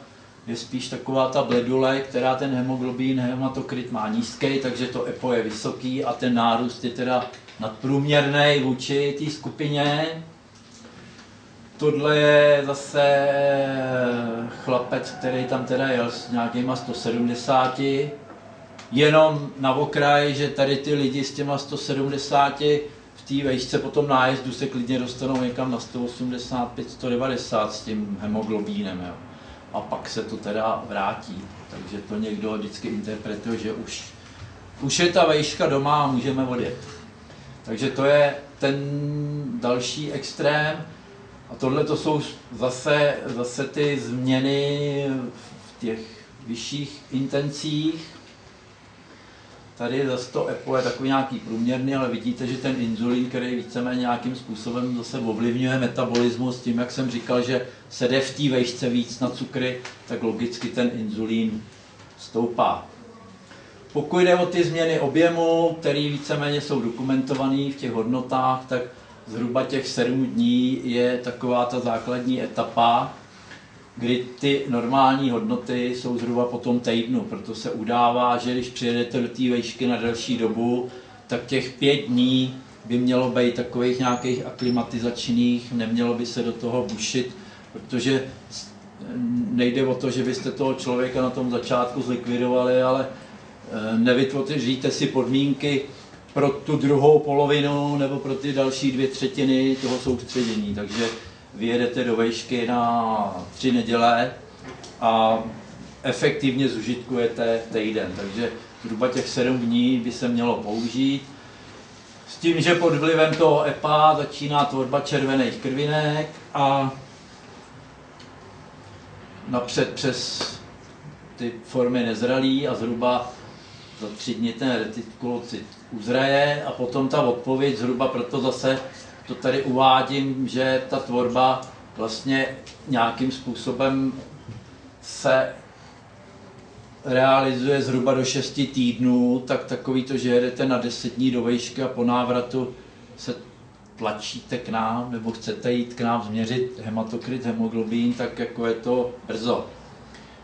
je spíš taková ta bledule, která ten hemoglobin, hematokrit má nízký, takže to EPO je vysoký a ten nárůst je teda nadprůměrný vůči té skupině. Tohle je zase chlapec, který tam teda jel s nějakýma 170. Jenom na okraj, že tady ty lidi s těma 170 v té vejšce po tom nájezdu se klidně dostanou někam na 185, 190 s tím hemoglobínem. Jo a pak se to teda vrátí. Takže to někdo vždycky interpretuje, že už, už je ta vejška doma a můžeme odjet. Takže to je ten další extrém. A tohle to jsou zase, zase ty změny v těch vyšších intencích. Tady za 100 EPO je takový nějaký průměrný, ale vidíte, že ten inzulín, který víceméně nějakým způsobem zase ovlivňuje metabolismus, tím, jak jsem říkal, že se jde v té vejšce víc na cukry, tak logicky ten inzulín stoupá. Pokud jde o ty změny objemu, které víceméně jsou dokumentované v těch hodnotách, tak zhruba těch 7 dní je taková ta základní etapa, kdy ty normální hodnoty jsou zhruba po tom týdnu, proto se udává, že když přijedete do té vejšky na delší dobu, tak těch pět dní by mělo být takových nějakých aklimatizačních, nemělo by se do toho bušit, protože nejde o to, že byste toho člověka na tom začátku zlikvidovali, ale eh, nevytvoříte si podmínky pro tu druhou polovinu nebo pro ty další dvě třetiny toho soustředění. Takže vyjedete do vejšky na tři neděle a efektivně zužitkujete týden. Takže zhruba těch sedm dní by se mělo použít. S tím, že pod vlivem toho EPA začíná tvorba červených krvinek a napřed přes ty formy nezralý a zhruba za tři dny ten retikulocyt uzraje a potom ta odpověď zhruba proto zase to tady uvádím, že ta tvorba vlastně nějakým způsobem se realizuje zhruba do 6 týdnů, tak takový to, že jedete na 10 dní do vejšky a po návratu se tlačíte k nám, nebo chcete jít k nám změřit hematokrit, hemoglobín, tak jako je to brzo.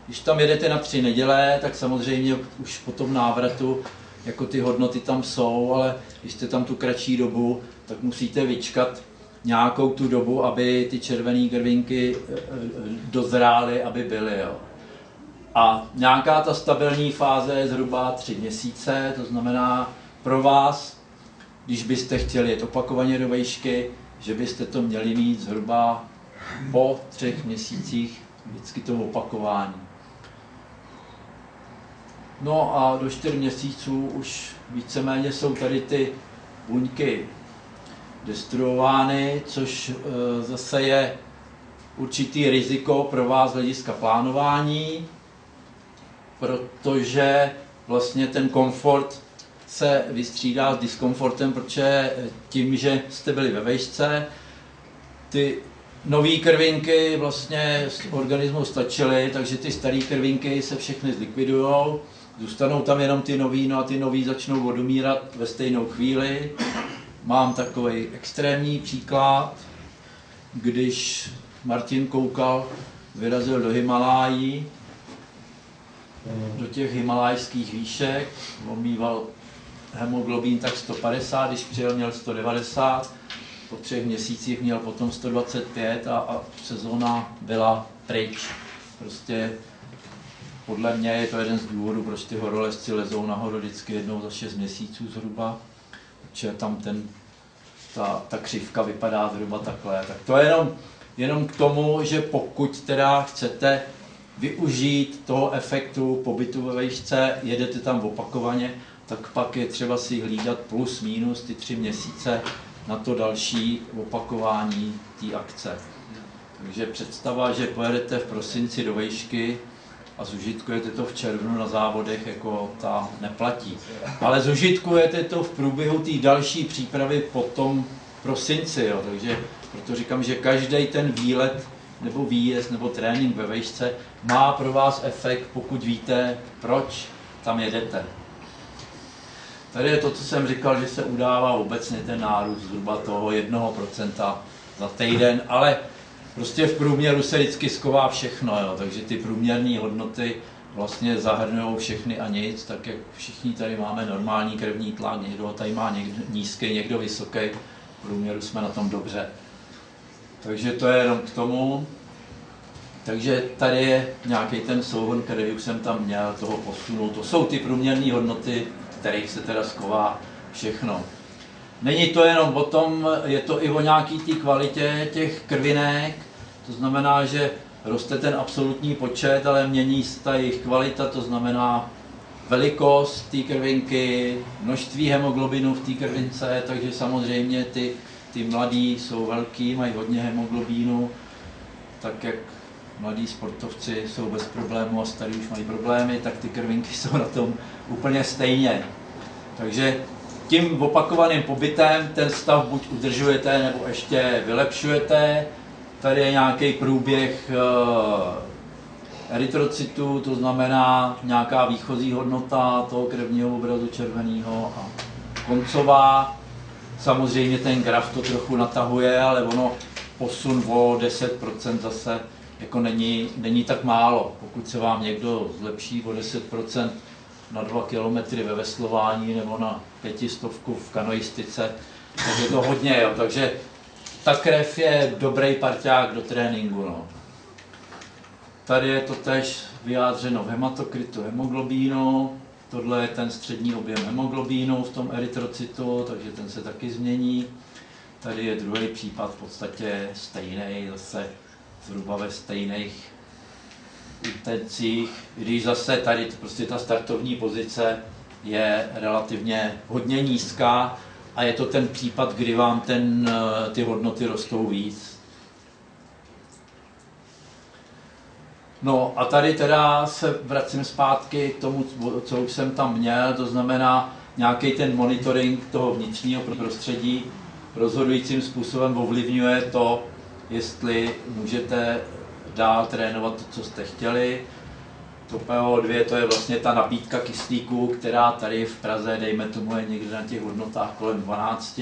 Když tam jedete na tři neděle, tak samozřejmě už po tom návratu jako ty hodnoty tam jsou, ale když jste tam tu kratší dobu, tak musíte vyčkat nějakou tu dobu, aby ty červené krvinky eh, eh, dozrály, aby byly. Jo. A nějaká ta stabilní fáze je zhruba tři měsíce, to znamená pro vás, když byste chtěli jet opakovaně do vejšky, že byste to měli mít zhruba po třech měsících vždycky to opakování. No a do čtyř měsíců už víceméně jsou tady ty buňky destruovány, což e, zase je určitý riziko pro vás z hlediska plánování, protože vlastně ten komfort se vystřídá s diskomfortem, protože tím, že jste byli ve vejšce, ty nové krvinky vlastně z organismu stačily, takže ty staré krvinky se všechny zlikvidují Zůstanou tam jenom ty nový, no a ty nový začnou odumírat ve stejnou chvíli. Mám takový extrémní příklad, když Martin Koukal vyrazil do Himalájí, do těch himalajských výšek, omýval hemoglobín tak 150, když přijel měl 190, po třech měsících měl potom 125 a, a sezóna byla pryč. Prostě podle mě je to jeden z důvodů, proč ty horolezci lezou nahoru vždycky jednou za 6 měsíců zhruba, protože tam ten, ta, ta křivka vypadá zhruba takhle. Tak to je jenom, jenom k tomu, že pokud teda chcete využít toho efektu pobytu ve vejšce, jedete tam opakovaně, tak pak je třeba si hlídat plus minus ty tři měsíce na to další opakování té akce. Takže představa, že pojedete v prosinci do vejšky, a zužitkujete to v červnu na závodech, jako ta neplatí. Ale zužitkujete to v průběhu té další přípravy potom prosinci, jo. takže proto říkám, že každý ten výlet nebo výjezd nebo trénink ve vejšce má pro vás efekt, pokud víte, proč tam jedete. Tady je to, co jsem říkal, že se udává obecně ten nárůst zhruba toho 1% za týden, ale prostě v průměru se vždycky sková všechno, jo, takže ty průměrné hodnoty vlastně zahrnují všechny a nic, tak jak všichni tady máme normální krevní tlak, někdo tady má někdo nízký, někdo vysoký, v průměru jsme na tom dobře. Takže to je jenom k tomu. Takže tady je nějaký ten souhrn, který už jsem tam měl, toho posunu. To jsou ty průměrné hodnoty, kterých se teda sková všechno. Není to jenom o tom, je to i o nějaký té kvalitě těch krvinek, to znamená, že roste ten absolutní počet, ale mění se ta jejich kvalita, to znamená velikost té krvinky, množství hemoglobinu v té krvince, takže samozřejmě ty, ty mladí jsou velký, mají hodně hemoglobínu, tak jak mladí sportovci jsou bez problémů a starí už mají problémy, tak ty krvinky jsou na tom úplně stejně. Takže tím opakovaným pobytem ten stav buď udržujete, nebo ještě vylepšujete. Tady je nějaký průběh eh, erytrocytu, to znamená nějaká výchozí hodnota toho krevního obrazu červeného a koncová. Samozřejmě ten graf to trochu natahuje, ale ono posun o 10% zase jako není, není tak málo. Pokud se vám někdo zlepší o 10% na 2 km ve veslování nebo na pětistovku v kanoistice, tak je to hodně. Jo. Takže ta krev je dobrý parťák do tréninku. No. Tady je to tež vyjádřeno v hematokrytu hemoglobínu, tohle je ten střední objem hemoglobínu v tom erytrocytu, takže ten se taky změní. Tady je druhý případ v podstatě stejný, zase zhruba ve stejných intencích, když zase tady prostě ta startovní pozice je relativně hodně nízká a je to ten případ, kdy vám ten, eh, ty hodnoty rostou víc. No a tady teda se vracím zpátky k tomu, co už jsem tam měl, to znamená nějaký ten monitoring toho vnitřního prostředí rozhodujícím způsobem ovlivňuje to, jestli můžete dál trénovat to, co jste chtěli. To PO2 to je vlastně ta nabídka kyslíku, která tady v Praze, dejme tomu, je někde na těch hodnotách kolem 12.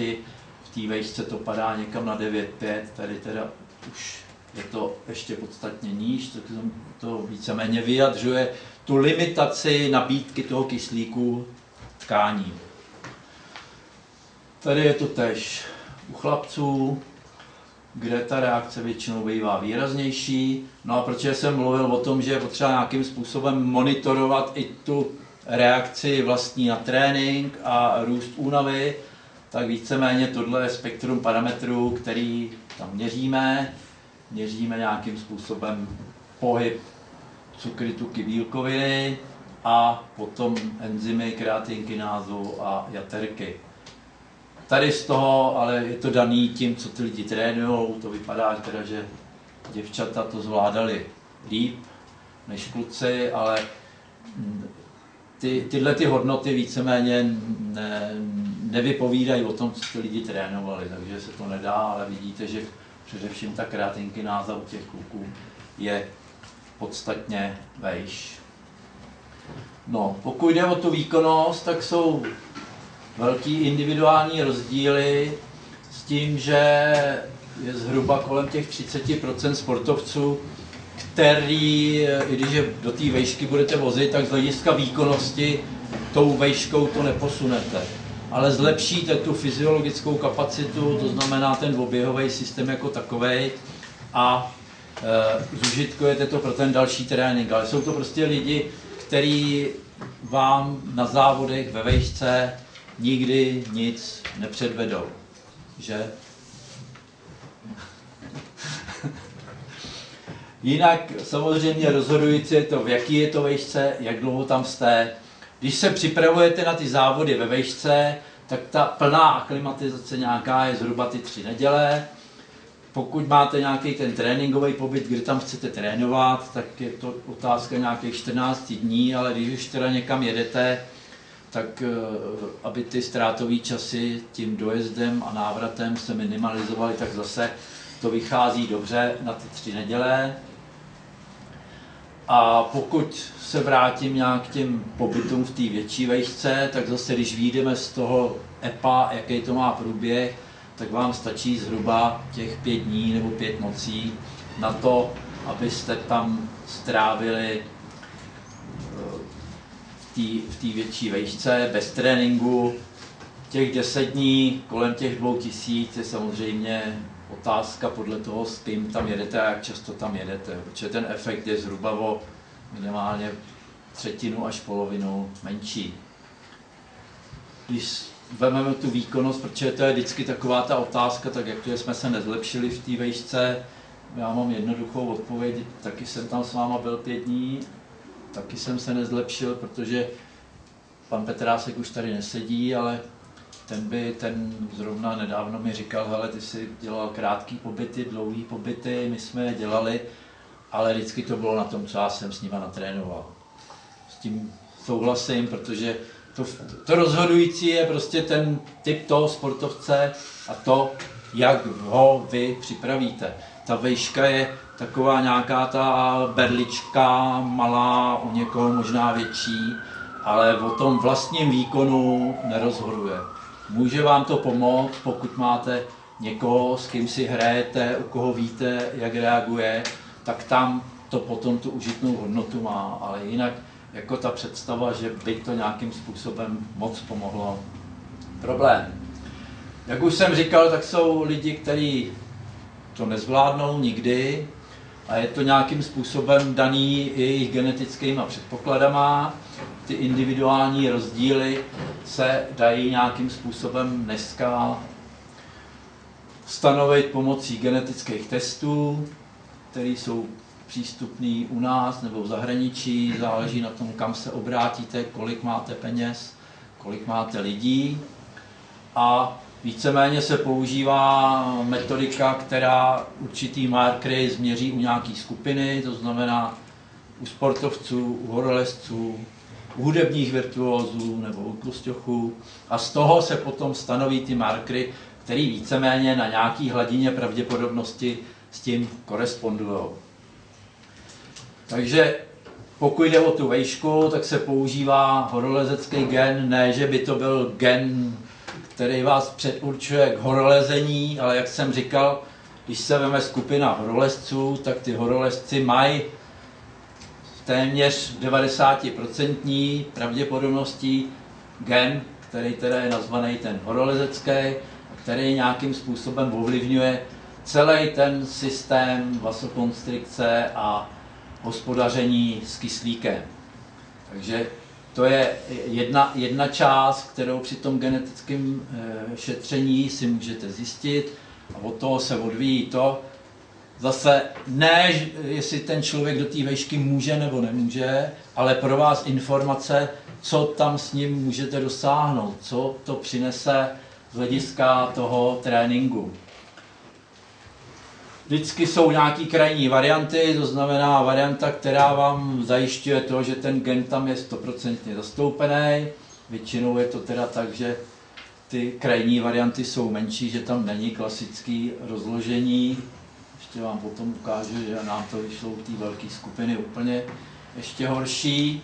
V té vejšce to padá někam na 9,5, tady teda už je to ještě podstatně níž, tak to víceméně vyjadřuje tu limitaci nabídky toho kyslíku tkání. Tady je to tež u chlapců, kde ta reakce většinou bývá výraznější. No a protože jsem mluvil o tom, že je potřeba nějakým způsobem monitorovat i tu reakci vlastní na trénink a růst únavy, tak víceméně tohle je spektrum parametrů, který tam měříme. Měříme nějakým způsobem pohyb cukry, tuky, bílkoviny a potom enzymy kreatinkinázu a jaterky. Tady z toho, ale je to daný tím, co ty lidi trénují, to vypadá teda, že děvčata to zvládali líp než kluci, ale ty, tyhle ty hodnoty víceméně ne, nevypovídají o tom, co ty lidi trénovali, takže se to nedá, ale vidíte, že především ta kreatinkináza u těch kluků je podstatně vejš. No, pokud jde o tu výkonnost, tak jsou velký individuální rozdíly s tím, že je zhruba kolem těch 30% sportovců, který, i když je do té vejšky budete vozit, tak z hlediska výkonnosti tou vejškou to neposunete. Ale zlepšíte tu fyziologickou kapacitu, to znamená ten oběhový systém jako takový a e, zužitkujete to pro ten další trénink. Ale jsou to prostě lidi, kteří vám na závodech ve vejšce nikdy nic nepředvedou. Že? Jinak samozřejmě rozhodující je to, v jaký je to vejšce, jak dlouho tam jste. Když se připravujete na ty závody ve vejšce, tak ta plná aklimatizace nějaká je zhruba ty tři neděle. Pokud máte nějaký ten tréninkový pobyt, kde tam chcete trénovat, tak je to otázka nějakých 14 dní, ale když už teda někam jedete, tak eh, aby ty ztrátové časy tím dojezdem a návratem se minimalizovaly, tak zase to vychází dobře na ty tři neděle. A pokud se vrátím nějak k těm pobytům v té větší vejšce, tak zase když výjdeme z toho EPA, jaký to má průběh, tak vám stačí zhruba těch pět dní nebo pět nocí na to, abyste tam strávili té větší vejšce, bez tréninku. Těch deset dní kolem těch dvou tisíc je samozřejmě otázka podle toho, s kým tam jedete a jak často tam jedete. Protože ten efekt je zhruba o minimálně třetinu až polovinu menší. Když vezmeme tu výkonnost, protože to je vždycky taková ta otázka, tak jak to je, jsme se nezlepšili v té vejšce, já mám jednoduchou odpověď, taky jsem tam s váma byl pět dní taky jsem se nezlepšil, protože pan Petrásek už tady nesedí, ale ten by, ten zrovna nedávno mi říkal, hele, ty jsi dělal krátký pobyty, dlouhý pobyty, my jsme je dělali, ale vždycky to bylo na tom, co já jsem s nima natrénoval. S tím souhlasím, protože To, to rozhodující je prostě ten typ toho sportovce a to, jak ho vy připravíte. Ta vejška je taková nějaká ta berlička, malá, u někoho možná větší, ale o tom vlastním výkonu nerozhoduje. Může vám to pomoct, pokud máte někoho, s kým si hrajete, u koho víte, jak reaguje, tak tam to potom tu užitnou hodnotu má, ale jinak jako ta představa, že by to nějakým způsobem moc pomohlo, problém. Jak už jsem říkal, tak jsou lidi, kteří to nezvládnou nikdy a je to nějakým způsobem daný jejich genetickými předpokladama. Ty individuální rozdíly se dají nějakým způsobem dneska stanovit pomocí genetických testů, které jsou přístupný u nás nebo v zahraničí, záleží na tom, kam se obrátíte, kolik máte peněz, kolik máte lidí. A víceméně se používá metodika, která určitý markery změří u nějaké skupiny, to znamená u sportovců, u horolezců, u hudebních virtuózů nebo u klusťochů a z toho se potom stanoví ty markery, které víceméně na nějaký hladině pravděpodobnosti s tím korespondují. Takže pokud jde o tu vejšku, tak se používá horolezecký gen, ne, že by to byl gen, který vás předurčuje k horolezení, ale jak jsem říkal, když se veme skupina horolezců, tak ty horolezci mají téměř 90% pravděpodobností gen, který teda je nazvaný ten horolezecký, který nějakým způsobem ovlivňuje celý ten systém vasokonstrikce a hospodaření s kyslíkem. Takže to je jedna, jedna část, kterou při tom genetickém eh, šetření si můžete zjistit a od toho se odvíjí to, zase ne, jestli ten člověk do té vejšky může nebo nemůže, ale pro vás informace, co tam s ním můžete dosáhnout, co to přinese z hlediska toho tréninku. Vždycky jsou nějaké krajní varianty, to znamená varianta, která vám zajišťuje to, že ten gen tam je stoprocentně zastoupený. Většinou je to teda tak, že ty krajní varianty jsou menší, že tam není klasický rozložení. Ještě vám potom ukážu, že nám to vyšlo u té velké skupiny úplně ještě horší.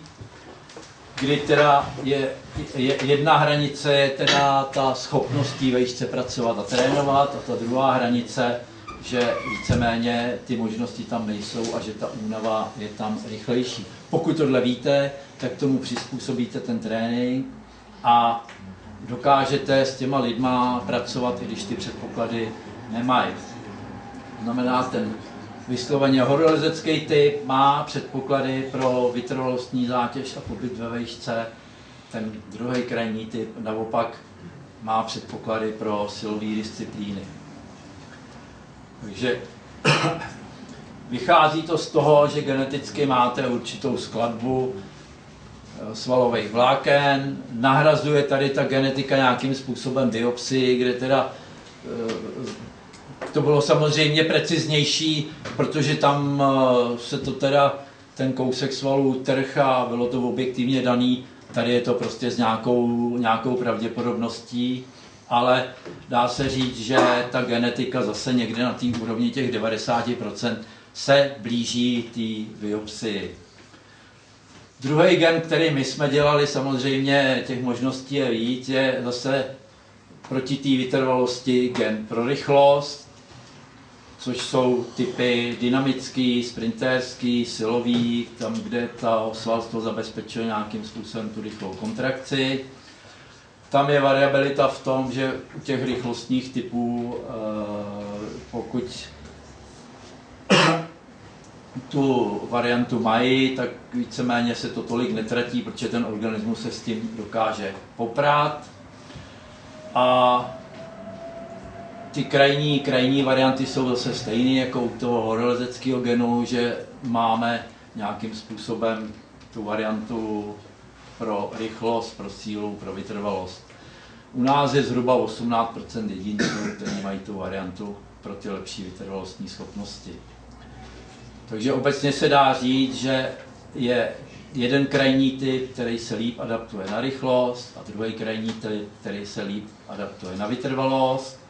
Kdy teda je, je, jedna hranice je teda ta schopnost té vejšce pracovat a trénovat a ta druhá hranice že víceméně ty možnosti tam nejsou a že ta únava je tam rychlejší. Pokud tohle víte, tak tomu přizpůsobíte ten trénink a dokážete s těma lidma pracovat, i když ty předpoklady nemají. Znamená, ten vysloveně horolezecký typ má předpoklady pro vytrvalostní zátěž a pobyt ve vejšce. Ten druhý krajní typ naopak má předpoklady pro silové disciplíny. Takže [COUGHS] vychází to z toho, že geneticky máte určitou skladbu eh, svalových vláken, nahrazuje tady ta genetika nějakým způsobem biopsii, kde teda eh, to bylo samozřejmě preciznější, protože tam eh, se to teda ten kousek svalů trh a bylo to objektivně daný. Tady je to prostě s nějakou, nějakou pravděpodobností ale dá se říct, že ta genetika zase někde na té úrovni těch 90% se blíží té biopsii. Druhý gen, který my jsme dělali, samozřejmě těch možností je víc, je zase proti té vytrvalosti gen pro rychlost, což jsou typy dynamický, sprinterský, silový, tam, kde ta svalstvo zabezpečuje nějakým způsobem tu rychlou kontrakci. Tam je variabilita v tom, že u těch rychlostních typů, eh, pokud tu variantu mají, tak víceméně se to tolik netratí, protože ten organismus se s tím dokáže poprát. A ty krajní, krajní varianty jsou zase stejné jako u toho horolezeckého genu, že máme nějakým způsobem tu variantu rychlost, pro sílu, pro vytrvalost. U nás je zhruba 18% jedinců, kteří mají tu variantu pro ty lepší vytrvalostní schopnosti. Takže obecně se dá říct, že je jeden krajní typ, který se líp adaptuje na rychlost a druhý krajní typ, který se líp adaptuje na vytrvalost,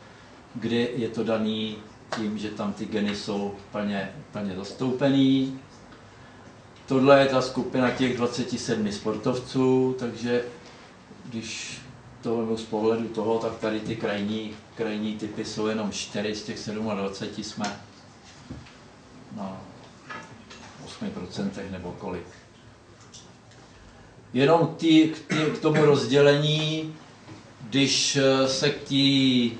kdy je to daný tím, že tam ty geny jsou plně, plně zastoupený. Tohle je ta skupina těch 27 sportovců, takže když to z pohledu toho, tak tady ty krajní, krajní typy jsou jenom 4 z těch 27 jsme na 8% nebo kolik. Jenom ty, k, ty, k tomu rozdělení, když se k té eh,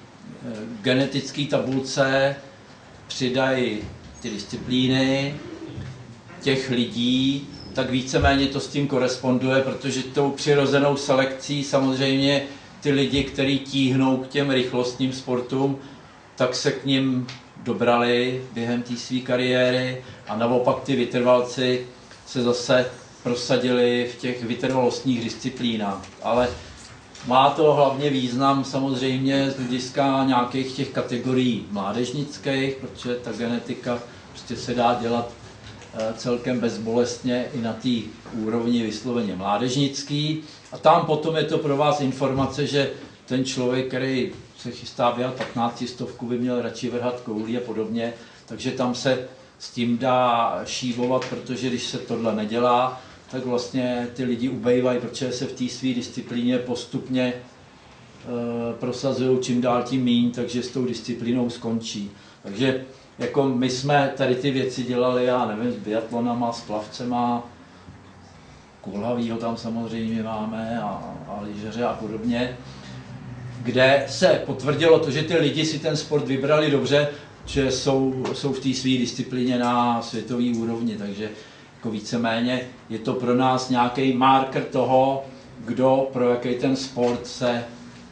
genetické tabulce přidají ty disciplíny těch lidí, tak víceméně to s tím koresponduje, protože tou přirozenou selekcí samozřejmě ty lidi, kteří tíhnou k těm rychlostním sportům, tak se k ním dobrali během té své kariéry a naopak ty vytrvalci se zase prosadili v těch vytrvalostních disciplínách. Ale má to hlavně význam samozřejmě z hlediska nějakých těch kategorií mládežnických, protože ta genetika prostě se dá dělat celkem bezbolestně i na té úrovni vysloveně mládežnický. A tam potom je to pro vás informace, že ten člověk, který se chystá běhat 15 stovku, by měl radši vrhat koulí a podobně. Takže tam se s tím dá šívovat, protože když se tohle nedělá, tak vlastně ty lidi ubejvají, protože se v té své disciplíně postupně e, prosazují čím dál tím míň, takže s tou disciplínou skončí. Takže jako my jsme tady ty věci dělali, já nevím, s biatlonama, s plavcema, Kulhavýho tam samozřejmě máme a, a lyžeře a podobně, kde se potvrdilo to, že ty lidi si ten sport vybrali dobře, že jsou, jsou v té své disciplíně na světové úrovni, takže jako víceméně je to pro nás nějaký marker toho, kdo pro jaký ten sport se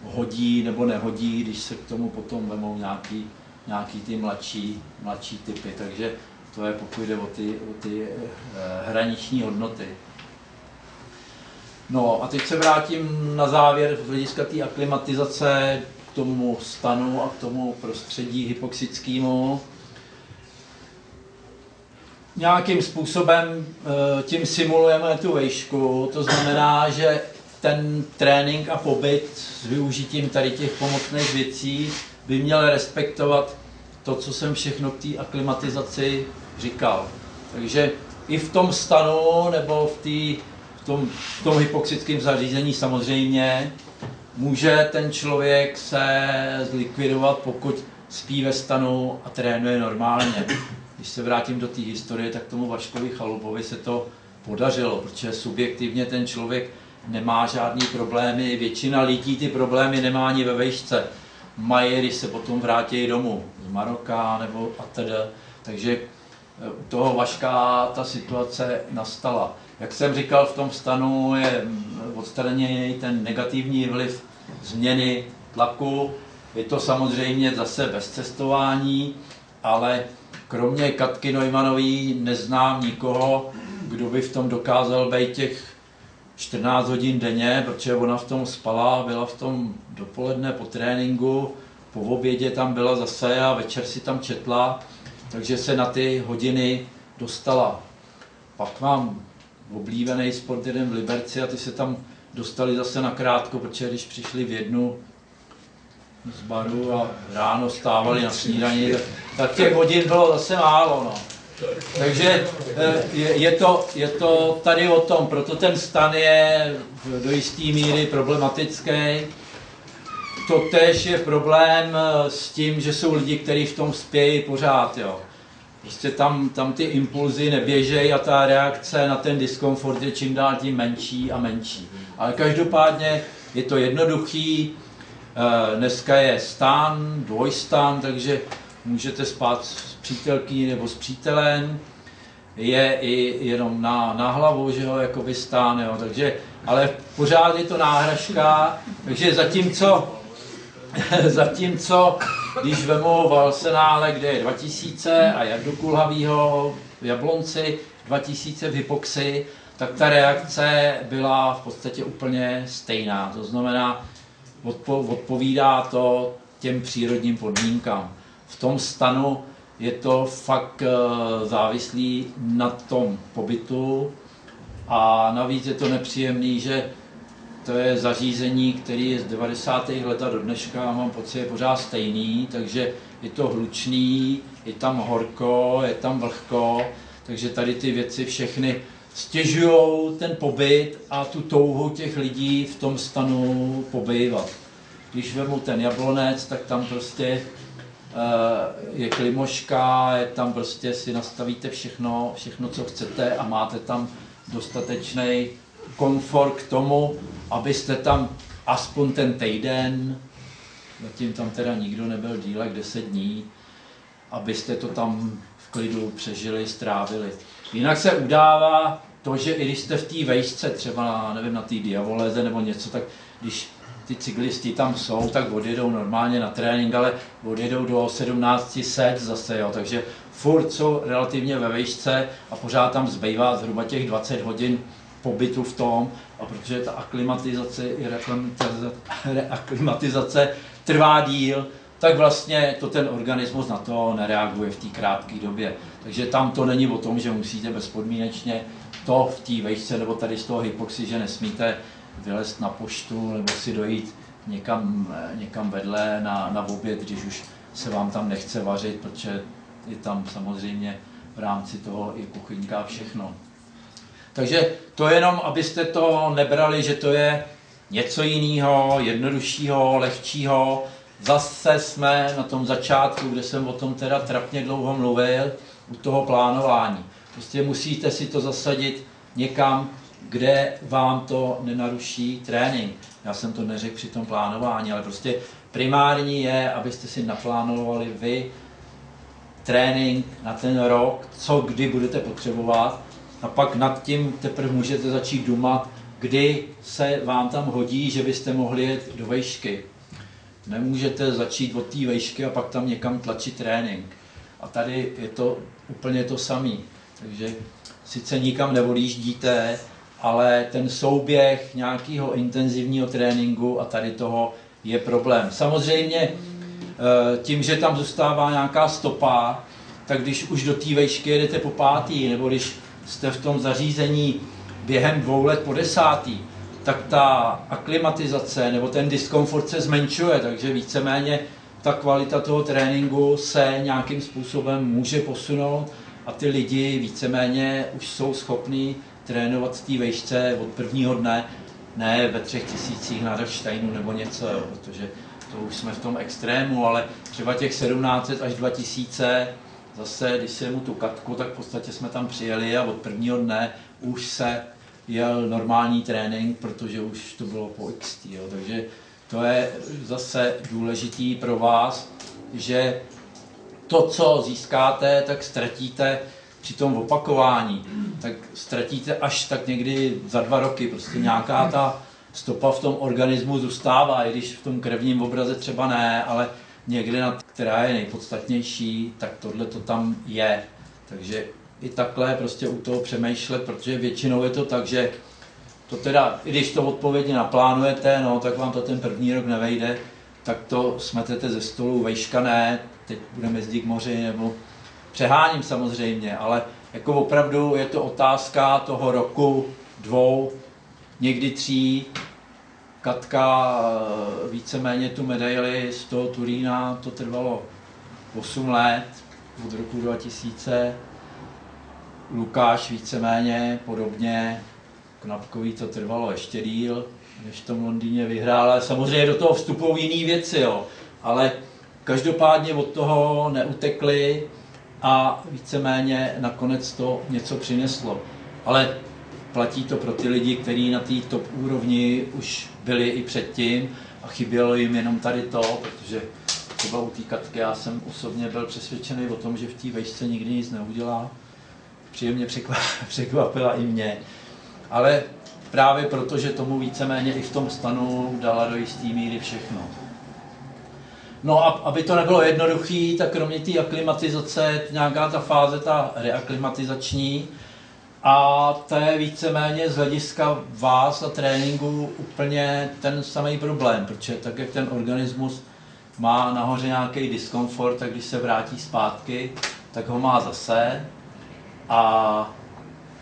hodí nebo nehodí, když se k tomu potom vemou nějaký, nějaký ty mladší, mladší typy. Takže to je pokud jde o ty, o ty eh, hraniční hodnoty. No a teď se vrátím na závěr z hlediska té aklimatizace k tomu stanu a k tomu prostředí hypoxickému nějakým způsobem eh, tím simulujeme tu vejšku, to znamená, že ten trénink a pobyt s využitím tady těch pomocných věcí by měl respektovat to, co jsem všechno k té aklimatizaci říkal. Takže i v tom stanu nebo v, tý, v, tom, v tom hypoxickém zařízení samozřejmě může ten člověk se zlikvidovat, pokud spí ve stanu a trénuje normálně když se vrátím do té historie, tak tomu Vaškovi Chalupovi se to podařilo, protože subjektivně ten člověk nemá žádný problémy, většina lidí ty problémy nemá ani ve vejšce. Mají, když se potom vrátí domů z Maroka nebo a tedy. Takže eh, u toho Vaška ta situace nastala. Jak jsem říkal, v tom stanu je mm, odstraněný ten negativní vliv změny tlaku. Je to samozřejmě zase bez cestování, ale kromě Katky Neumannový neznám nikoho, kdo by v tom dokázal být těch 14 hodin denně, protože ona v tom spala, byla v tom dopoledne po tréninku, po obědě tam byla zase a večer si tam četla, takže se na ty hodiny dostala. Pak mám oblíbený sport jeden v Liberci a ty se tam dostali zase na krátko, protože když přišli v jednu, z baru a ráno stávali na snídani, tak, tak těch hodin bylo zase málo. No. Takže eh, je, to, je to tady o tom, proto ten stan je do jisté míry problematický. To tež je problém eh, s tím, že jsou lidi, kteří v tom spějí pořád. Jo. Prostě tam, tam ty impulzy neběžejí a ta reakce na ten diskomfort je čím dál tím menší a menší. Ale každopádně je to jednoduchý, Eh, dneska je stán, dvojstán, takže můžete spát s přítelkyní nebo s přítelem. Je i jenom na, na hlavu, že ho jako stán, jo, takže, ale pořád je to náhražka, takže zatímco, [LAUGHS] zatímco když vemu v Arsenále, kde je 2000 a Jardu Kulhavýho v Jablonci 2000 v Hypoxi, tak ta reakce byla v podstatě úplně stejná. To znamená, odpo, odpovídá to těm přírodním podmínkám. V tom stanu je to fakt uh, závislý na tom pobytu. A navíc je to nepříjemný, že to je zařízení, které je z 90. let a do dneška mám pocit, je pořád stejný, takže je to hlučný, je tam horko, je tam vlhko, takže tady ty věci všechny stěžují ten pobyt a tu touhu těch lidí v tom stanu pobývat. Když vemu ten jablonec, tak tam prostě eh, je klimoška, je tam prostě si nastavíte všechno, všechno, co chcete a máte tam dostatečný komfort k tomu, abyste tam aspoň ten týden, zatím tam teda nikdo nebyl díle jak 10 dní, abyste to tam v klidu přežili, strávili. Jinak se udává to, že i když jste v té vejšce, třeba nevím, na té diavoleze nebo něco, tak když ty cyklisti tam jsou, tak odjedou normálně na trénink, ale odjedou do 17 set zase, jo, takže furt jsou relativně ve vejšce a pořád tam zbývá zhruba těch 20 hodin pobytu v tom, a protože ta aklimatizace i reaklimatizace trvá díl, tak vlastně to ten organismus na to nereaguje v té krátké době. Takže tam to není o tom, že musíte bezpodmínečně to v té vejšce nebo tady z toho hypoxy, že nesmíte vylezt na poštu nebo si dojít někam, někam vedle na, na oběd, když už se vám tam nechce vařit, protože je tam samozřejmě v rámci toho i kuchyňka všechno. Takže to jenom, abyste to nebrali, že to je něco jiného, jednoduššího, lehčího. Zase jsme na tom začátku, kde jsem o tom teda trapně dlouho mluvil, u toho plánování. Prostě musíte si to zasadit někam, kde vám to nenaruší trénink. Já jsem to neřekl při tom plánování, ale prostě primární je, abyste si naplánovali vy trénink na ten rok, co kdy budete potřebovat a pak nad tím teprve můžete začít dumat, kdy se vám tam hodí, že byste mohli jet do vejšky. Nemůžete začít od té vejšky a pak tam někam tlačit trénink. A tady je to úplně to samé. Takže sice nikam nevolíždíte, ale ten souběh nějakého intenzivního tréninku a tady toho je problém. Samozřejmě eh, tím, že tam zůstává nějaká stopa, tak když už do té vejšky jedete po pátý, nebo když jste v tom zařízení během dvou let po desátý, tak ta aklimatizace nebo ten diskomfort se zmenšuje, takže víceméně ta kvalita toho tréninku se nějakým způsobem může posunout a ty lidi víceméně už jsou schopní trénovat v té vejšce od prvního dne, ne ve třech tisících na Dachsteinu nebo něco, protože to už jsme v tom extrému, ale třeba těch 1700 až 2000 zase, když si mu tu katku, tak v podstatě jsme tam přijeli a od prvního dne už se jel normální trénink, protože už to bylo po XT. Jo. Takže to je zase důležitý pro vás, že to, co získáte, tak ztratíte při tom opakování, tak ztratíte až tak někdy za dva roky. Prostě nějaká ta stopa v tom organismu zůstává, i když v tom krevním obraze třeba ne, ale někde, nad, která je nejpodstatnější, tak tohle to tam je. Takže i takhle prostě u toho přemýšlet, protože většinou je to tak, že to teda, i když to odpovědně naplánujete, no, tak vám to ten první rok nevejde, tak to smetete ze stolu, vejška ne, teď budeme jezdit k moři, nebo přeháním samozřejmě, ale jako opravdu je to otázka toho roku, dvou, někdy tří, Katka eh, víceméně tu medaili z toho Turína, to trvalo 8 let, od roku 2000. Lukáš víceméně podobně, Knapkový to trvalo ještě díl, než to v Londýně vyhrál, ale samozřejmě do toho vstupují jiné věci, jo. ale každopádně od toho neutekli a víceméně nakonec to něco přineslo. Ale platí to pro ty lidi, kteří na té top úrovni už byli i předtím a chybělo jim jenom tady to, protože třeba u té Katky já jsem osobně byl přesvědčený o tom, že v té vejšce nikdy nic neudělá. Příjemně [LAUGHS] překvapila i mě. Ale právě proto, že tomu víceméně i v tom stanu dala do jisté míry všechno. No a aby to nebylo jednoduché, tak kromě té aklimatizace, nějaká ta fáze, ta reaklimatizační, a to je víceméně z hlediska vás a tréninku úplně ten samý problém, protože tak, jak ten organismus má nahoře nějaký diskomfort, tak když se vrátí zpátky, tak ho má zase. A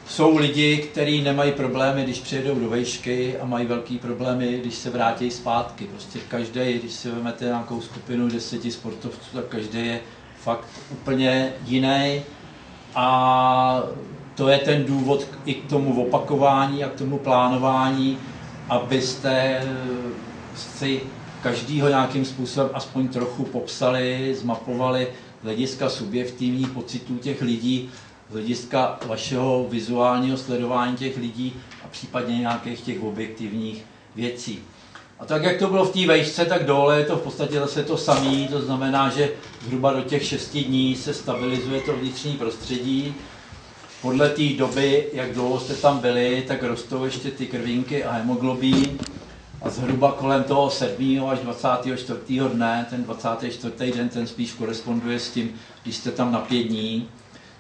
jsou lidi, kteří nemají problémy, když přijedou do vejšky a mají velký problémy, když se vrátí zpátky. Prostě každý, když si vezmete nějakou skupinu deseti sportovců, tak každý je fakt úplně jiný. A to je ten důvod i k tomu opakování a k tomu plánování, abyste si každýho nějakým způsobem aspoň trochu popsali, zmapovali hlediska subjektivních pocitů těch lidí, hlediska vašeho vizuálního sledování těch lidí a případně nějakých těch objektivních věcí. A tak, jak to bylo v té vejšce, tak dole je to v podstatě zase to samé, to znamená, že zhruba do těch šesti dní se stabilizuje to vnitřní prostředí. Podle té doby, jak dlouho jste tam byli, tak rostou ještě ty krvinky a hemoglobín. A zhruba kolem toho 7. až 24. dne, ten 24. den, ten spíš koresponduje s tím, když jste tam na pět dní,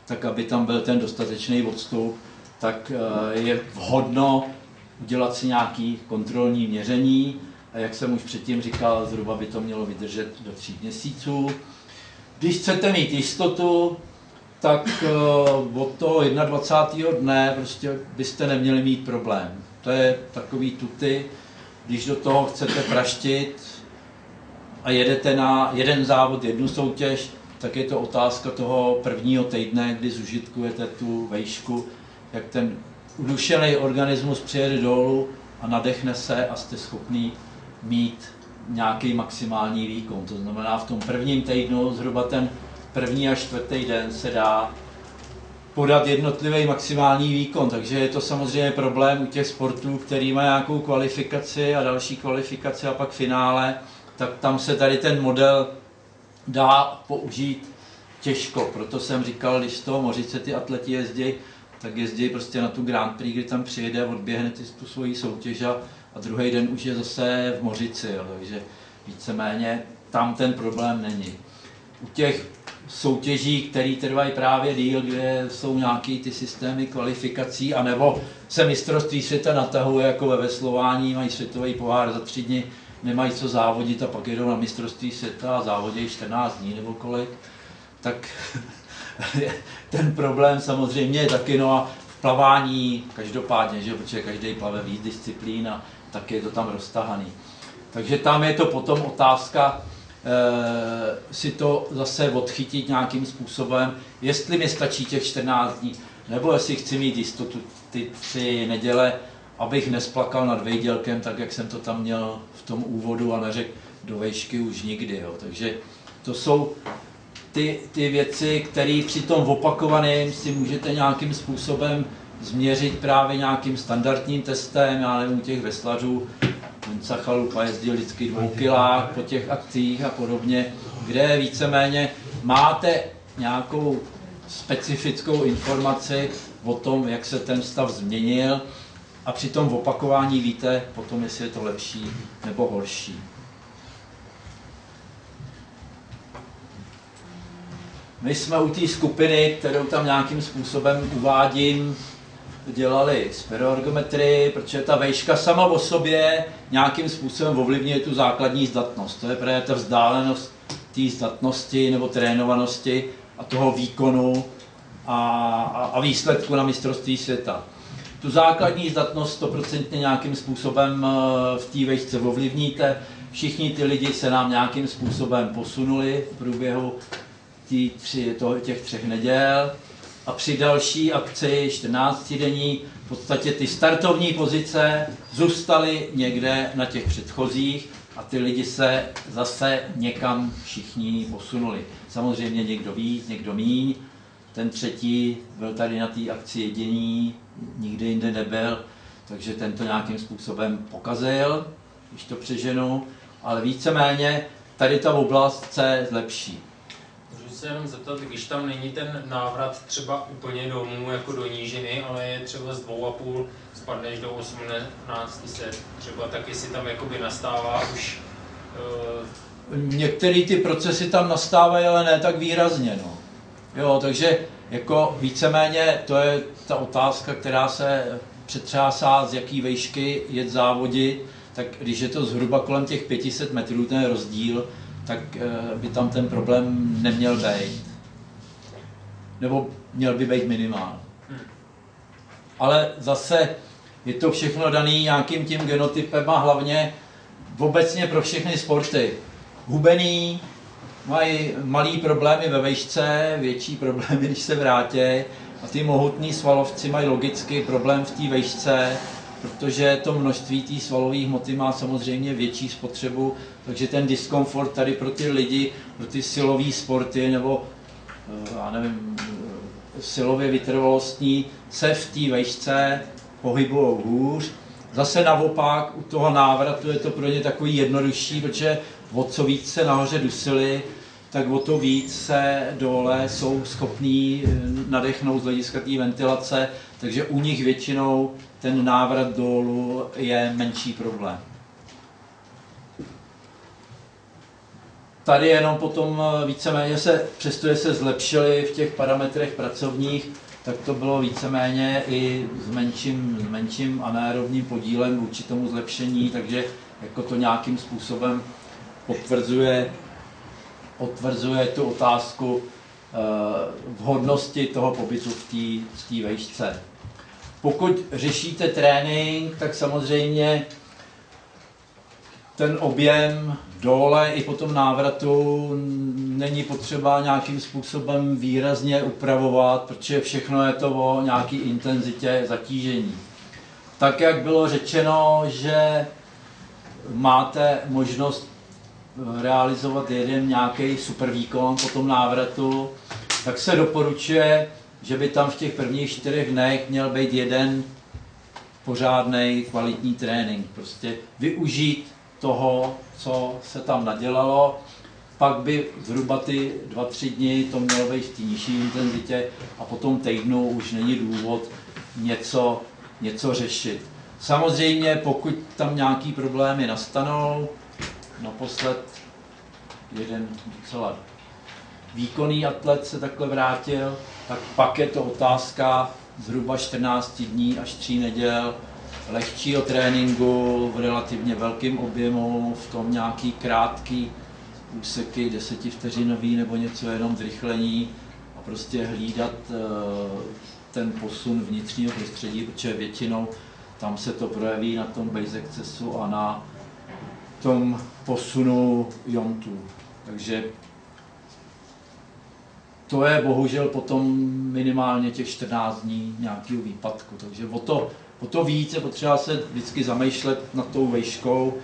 tak aby tam byl ten dostatečný odstup, tak eh, je vhodno udělat si nějaký kontrolní měření. A jak jsem už předtím říkal, zhruba by to mělo vydržet do tří měsíců. Když chcete mít jistotu, tak eh, od toho 21. dne prostě byste neměli mít problém. To je takový tuty, když do toho chcete praštit a jedete na jeden závod, jednu soutěž, tak je to otázka toho prvního týdne, kdy zužitkujete tu vejšku, jak ten udušený organismus přijede dolů a nadechne se a jste schopný mít nějaký maximální výkon. To znamená, v tom prvním týdnu, zhruba ten první a čtvrtý den se dá podat jednotlivý maximální výkon, takže je to samozřejmě problém u těch sportů, který má nějakou kvalifikaci a další kvalifikaci a pak finále, tak tam se tady ten model dá použít těžko. Proto jsem říkal, když z toho Mořice ty atleti jezdí, tak jezdí prostě na tu Grand Prix, kdy tam přijede, odběhne ty tu svoji soutěž a, a druhý den už je zase v Mořici, jo, takže víceméně tam ten problém není. U těch soutěží, které trvají právě díl, kde jsou nějaké ty systémy kvalifikací, anebo se mistrovství světa natahuje jako ve veslování, mají světový pohár za tři dny, nemají co závodit a pak jedou na mistrovství světa a závodí 14 dní nebo kolik, tak [LAUGHS] ten problém samozřejmě je taky, no a v plavání každopádně, že, protože každý plave víc disciplín a tak je to tam roztahaný. Takže tam je to potom otázka, e, si to zase odchytit nějakým způsobem, jestli mi stačí těch 14 dní, nebo jestli chci mít jistotu ty tři neděle, abych nesplakal nad vejdělkem, tak jak jsem to tam měl v tom úvodu a neřekl do vejšky už nikdy. Jo. Takže to jsou ty, ty věci, které při tom opakovaném si můžete nějakým způsobem změřit právě nějakým standardním testem, já nevím, u těch veslařů, Honca Chalupa jezdil vždycky dvou kilách po těch akcích a podobně, kde víceméně máte nějakou specifickou informaci o tom, jak se ten stav změnil a při tom opakování víte potom, jestli je to lepší nebo horší. My jsme u té skupiny, kterou tam nějakým způsobem uvádím, dělali spiroergometrii, protože ta vejška sama o sobě nějakým způsobem ovlivňuje tu základní zdatnost. To je právě ta vzdálenost té zdatnosti nebo trénovanosti a toho výkonu a, a, a výsledku na mistrovství světa. Tu základní zdatnost 100% nějakým způsobem eh, v té vejšce ovlivníte. Všichni ty lidi se nám nějakým způsobem posunuli v průběhu tý, tři, toho, těch třech neděl a při další akci 14 denní v podstatě ty startovní pozice zůstaly někde na těch předchozích a ty lidi se zase někam všichni posunuli. Samozřejmě někdo víc, někdo míň. Ten třetí byl tady na té akci jediný, nikdy jinde nebyl, takže ten to nějakým způsobem pokazil, když to přeženu, ale víceméně tady ta oblast se zlepší se jenom zeptat, když tam není ten návrat třeba úplně domů jako do nížiny, ale je třeba z dvou a půl spadneš do 18 set, třeba tak jestli tam jakoby nastává už uh... Některé ty procesy tam nastávají, ale ne tak výrazně. No. Jo, takže jako víceméně to je ta otázka, která se přetřásá, z jaký vejšky jet závodit, tak když je to zhruba kolem těch 500 metrů ten rozdíl, tak eh, by tam ten problém neměl být. Nebo měl by být minimální. ale zase je to všechno dané nějakým tím genotypem a hlavně obecně pro všechny sporty. Hubený mají malý problémy ve vejšce, větší problémy, [LAUGHS] když se vrátí a ty mohutní svalovci mají logicky problém v té vejšce, protože to množství té svalové hmoty má samozřejmě větší spotřebu, takže ten diskomfort tady pro ty lidi, pro ty silové sporty nebo eh, já nevím, eh, silově vytrvalostní se v té vejšce pohybují hůř. Zase naopak u toho návratu je to pro ně takový jednodušší, protože o co víc se nahoře dusili, tak o to víc se dole jsou schopní eh, nadechnout z hlediska té ventilace, takže u nich většinou ten návrat dolů je menší problém. Tady jenom potom eh, víceméně se, přestože se zlepšili v těch parametrech pracovních, tak to bylo víceméně i s menším, s menším anaerobním podílem vůči tomu zlepšení, takže jako to nějakým způsobem potvrzuje, potvrzuje tu otázku eh, vhodnosti toho pobytu v té vejšce. Pokud řešíte trénink, tak samozřejmě ten objem dole i po tom návratu není potřeba nějakým způsobem výrazně upravovat, protože všechno je to o nějaký intenzitě zatížení. Tak, jak bylo řečeno, že máte možnost realizovat jeden nějaký super výkon po tom návratu, tak se doporučuje, že by tam v těch prvních čtyřech dnech měl být jeden pořádný kvalitní trénink. Prostě využít toho, co se tam nadělalo, pak by zhruba ty dva, tři dny to mělo být v té nižší intenzitě a potom týdnu už není důvod něco, něco řešit. Samozřejmě, pokud tam nějaký problémy nastanou, naposled jeden docela výkonný atlet se takhle vrátil, tak pak je to otázka zhruba 14 dní až 3 neděl lehčího tréninku v relativně velkém objemu, v tom nějaký krátký úseky, desetivteřinový nebo něco jenom zrychlení a prostě hlídat eh, ten posun vnitřního prostředí, protože většinou tam se to projeví na tom base accessu a na tom posunu jontů. Takže to je bohužel potom minimálně těch 14 dní nějakého výpadku. Takže o to, o to víc je potřeba se vždycky zamýšlet nad tou vejškou,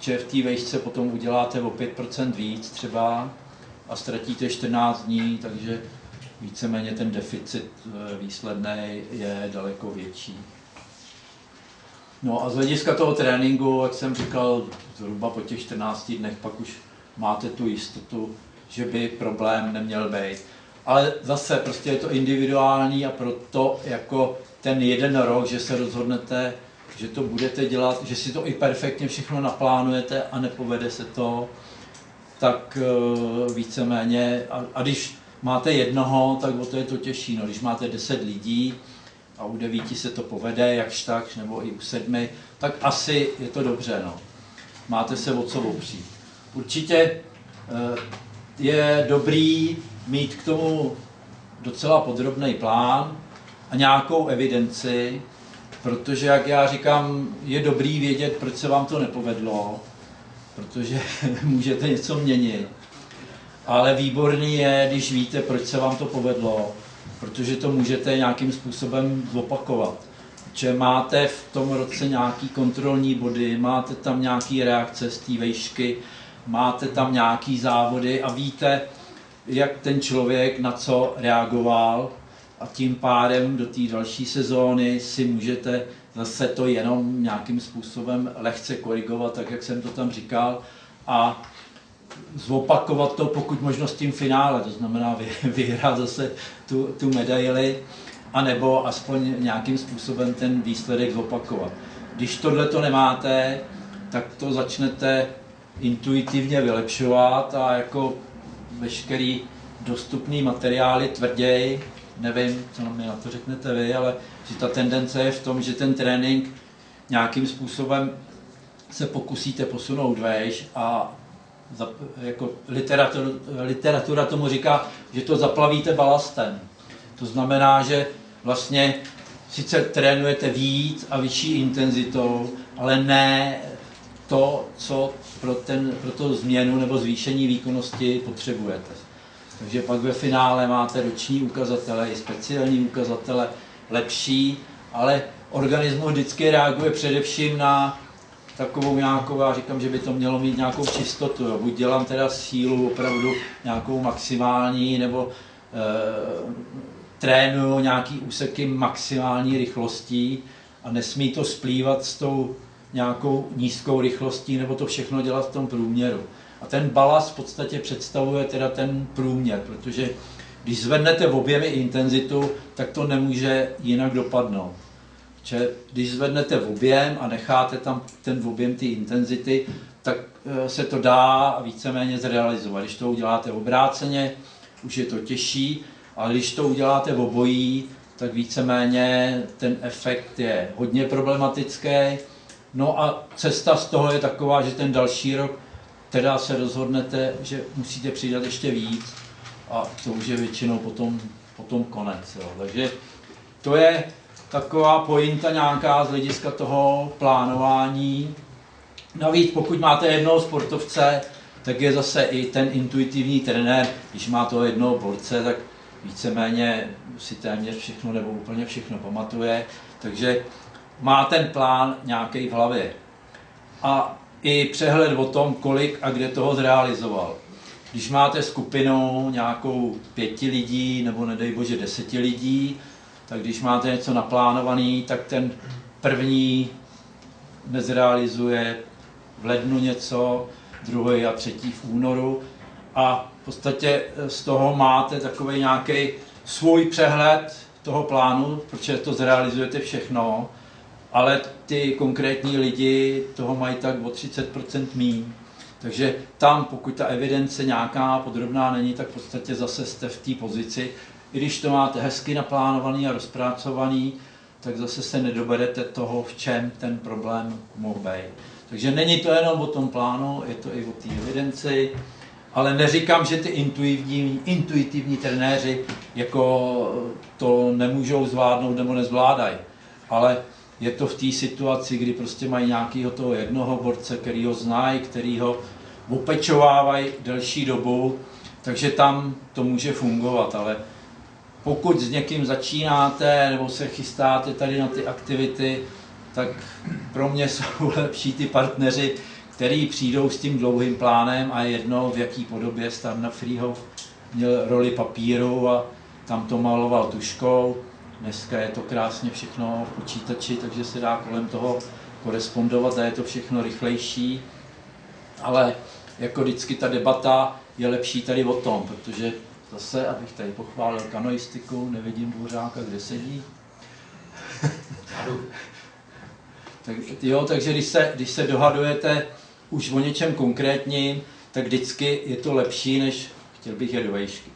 že v té vejšce potom uděláte o 5% víc třeba a ztratíte 14 dní, takže víceméně ten deficit eh, výsledný je daleko větší. No a z hlediska toho tréninku, jak jsem říkal, zhruba po těch 14 dnech pak už máte tu jistotu, že by problém neměl být. Ale zase prostě je to individuální a proto jako ten jeden rok, že se rozhodnete, že to budete dělat, že si to i perfektně všechno naplánujete a nepovede se to, tak eh, víceméně, a, a když máte jednoho, tak o to je to těžší. No, když máte deset lidí a u devíti se to povede, jakž tak, nebo i u sedmi, tak asi je to dobře. No. Máte se o co opřít. Určitě eh, je dobrý mít k tomu docela podrobný plán a nějakou evidenci, protože, jak já říkám, je dobrý vědět, proč se vám to nepovedlo, protože [LAUGHS] můžete něco měnit. Ale výborný je, když víte, proč se vám to povedlo, protože to můžete nějakým způsobem zopakovat. Že máte v tom roce nějaký kontrolní body, máte tam nějaké reakce z té vejšky, máte tam nějaký závody a víte, jak ten člověk na co reagoval a tím pádem do té další sezóny si můžete zase to jenom nějakým způsobem lehce korigovat, tak jak jsem to tam říkal, a zopakovat to pokud možno s tím finále, to znamená vyhrát zase tu, tu medaili, anebo aspoň nějakým způsobem ten výsledek zopakovat. Když tohle to nemáte, tak to začnete intuitivně vylepšovat a jako veškerý dostupný materiály tvrději, nevím, co mi na to řeknete vy, ale že ta tendence je v tom, že ten trénink nějakým způsobem se pokusíte posunout vejš a jako literatura, literatura tomu říká, že to zaplavíte balastem. To znamená, že vlastně sice trénujete víc a vyšší intenzitou, ale ne to, co pro, ten, pro to změnu nebo zvýšení výkonnosti potřebujete. Takže pak ve finále máte roční ukazatele i speciální ukazatele lepší, ale organismus vždycky reaguje především na takovou nějakou, já říkám, že by to mělo mít nějakou čistotu. Jo. Buď dělám teda sílu opravdu nějakou maximální, nebo e, trénuju nějaký úseky maximální rychlostí a nesmí to splývat s tou nějakou nízkou rychlostí, nebo to všechno dělat v tom průměru. A ten balast v podstatě představuje teda ten průměr, protože když zvednete v objemy intenzitu, tak to nemůže jinak dopadnout. Že když zvednete v objem a necháte tam ten v objem ty intenzity, tak eh, se to dá víceméně zrealizovat. Když to uděláte obráceně, už je to těžší, ale když to uděláte v obojí, tak víceméně ten efekt je hodně problematický. No a cesta z toho je taková, že ten další rok teda se rozhodnete, že musíte přidat ještě víc a to už je většinou potom, potom konec. Jo. Takže to je taková pointa nějaká z hlediska toho plánování. Navíc pokud máte jednoho sportovce, tak je zase i ten intuitivní trenér, když má toho jednoho borce, tak víceméně si téměř všechno nebo úplně všechno pamatuje, takže má ten plán nějaký v hlavě. A i přehled o tom, kolik a kde toho zrealizoval. Když máte skupinu nějakou pěti lidí nebo nedej bože deseti lidí, tak když máte něco naplánovaný, tak ten první nezrealizuje v lednu něco, druhý a třetí v únoru a v podstatě z toho máte takový nějaký svůj přehled toho plánu, protože to zrealizujete všechno, ale ty konkrétní lidi toho mají tak o 30% míň. Takže tam, pokud ta evidence nějaká podrobná není, tak v podstatě zase jste v té pozici, i když to máte hezky naplánovaný a rozpracovaný, tak zase se nedoberete toho, v čem ten problém mohl být. Takže není to jenom o tom plánu, je to i o té evidenci, ale neříkám, že ty intuitivní, intuitivní trenéři jako to nemůžou zvládnout nebo nezvládají. Ale je to v té situaci, kdy prostě mají nějakého toho jednoho borce, který ho znají, který ho opečovávají delší dobu, takže tam to může fungovat, ale pokud s někým začínáte nebo se chystáte tady na ty aktivity, tak pro mě [LAUGHS] jsou lepší ty partneři, který přijdou s tím dlouhým plánem a jedno v jaký podobě Starna Freehof měl roli papíru a tam to maloval tuškou. Dneska je to krásně všechno v počítači, takže se dá kolem toho korespondovat a je to všechno rychlejší. Ale jako vždycky ta debata je lepší tady o tom, protože zase, abych tady pochválil kanoistiku, nevidím Dvořáka, kde sedí. [LAUGHS] tak, jo, takže když se, když se dohadujete už o něčem konkrétním, tak vždycky je to lepší, než chtěl bych je do vejšky.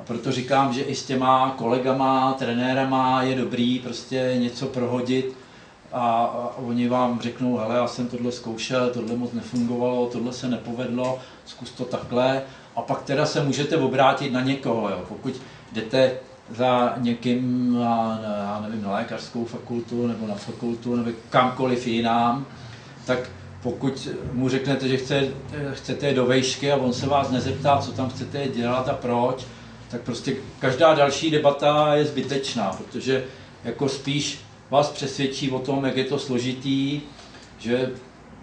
A proto říkám, že i s těma kolegama, trenérama je dobrý prostě něco prohodit a, a oni vám řeknou, hele, já jsem tohle zkoušel, tohle moc nefungovalo, tohle se nepovedlo, zkus to takhle. A pak teda se můžete obrátit na někoho, jo. pokud jdete za někým na, já nevím, na lékařskou fakultu nebo na fakultu nebo kamkoliv jinam, tak pokud mu řeknete, že chce, chcete do vejšky a on se vás nezeptá, co tam chcete dělat a proč, tak prostě každá další debata je zbytečná, protože jako spíš vás přesvědčí o tom, jak je to složitý, že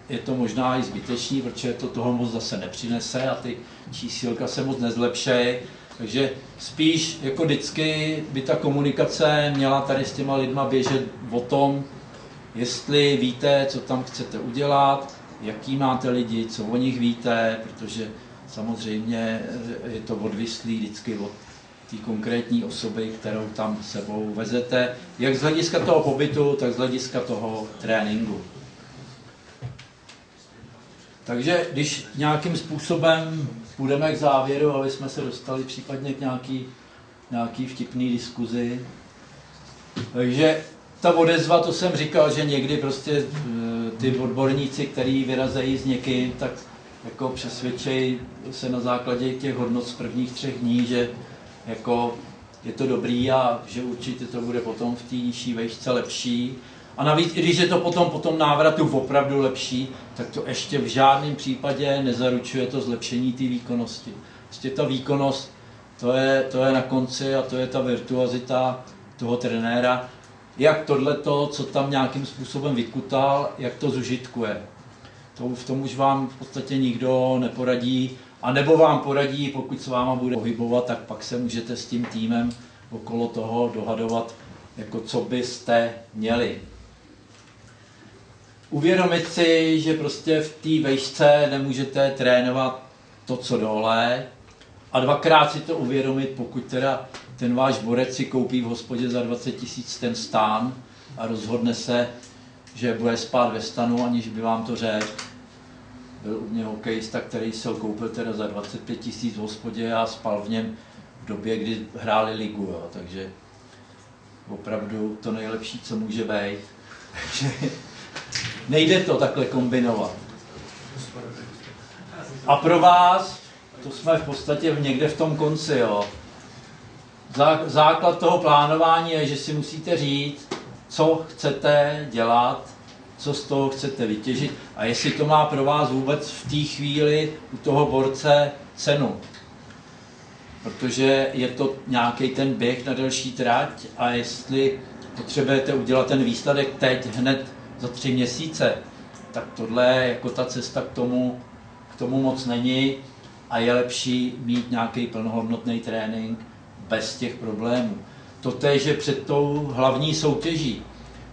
je to možná i zbytečný, protože to toho moc zase nepřinese a ty čísílka se moc nezlepšejí. Takže spíš jako vždycky by ta komunikace měla tady s těma lidma běžet o tom, jestli víte, co tam chcete udělat, jaký máte lidi, co o nich víte, protože samozřejmě je to odvislý vždycky od té konkrétní osoby, kterou tam sebou vezete, jak z hlediska toho pobytu, tak z hlediska toho tréninku. Takže když nějakým způsobem půjdeme k závěru, aby jsme se dostali případně k nějaký, nějaký vtipný diskuzi, takže ta odezva, to jsem říkal, že někdy prostě eh, ty odborníci, kteří vyrazejí s někým, tak jako přesvědčej se na základě těch hodnot z prvních třech dní, že jako je to dobrý a že určitě to bude potom v té nižší vejšce lepší. A navíc, i když je to potom po tom návratu opravdu lepší, tak to ještě v žádném případě nezaručuje to zlepšení té výkonnosti. Prostě ta výkonnost, to je, to je na konci a to je ta virtuozita toho trenéra, jak tohleto, co tam nějakým způsobem vykutal, jak to zužitkuje. To, v tom už vám v podstatě nikdo neporadí, a nebo vám poradí, pokud s váma bude pohybovat, tak pak se můžete s tím týmem okolo toho dohadovat, jako co byste měli. Uvědomit si, že prostě v té vejšce nemůžete trénovat to, co dole, a dvakrát si to uvědomit, pokud teda ten váš borec si koupí v hospodě za 20 tisíc ten stán a rozhodne se, že bude spát ve stanu, aniž by vám to řekl. Byl u mě hokejista, který se ho koupil teda za 25 tisíc v hospodě a spal v něm v době, kdy hráli ligu, jo. takže opravdu to nejlepší, co může být. [LAUGHS] Nejde to takhle kombinovat. A pro vás, to jsme v podstatě někde v tom konci, jo. Základ toho plánování je, že si musíte říct, co chcete dělat, co z toho chcete vytěžit a jestli to má pro vás vůbec v té chvíli u toho borce cenu. Protože je to nějaký ten běh na delší trať a jestli potřebujete udělat ten výsledek teď, hned za tři měsíce, tak tohle jako ta cesta k tomu, k tomu moc není a je lepší mít nějaký plnohodnotný trénink bez těch problémů. To je, že před tou hlavní soutěží,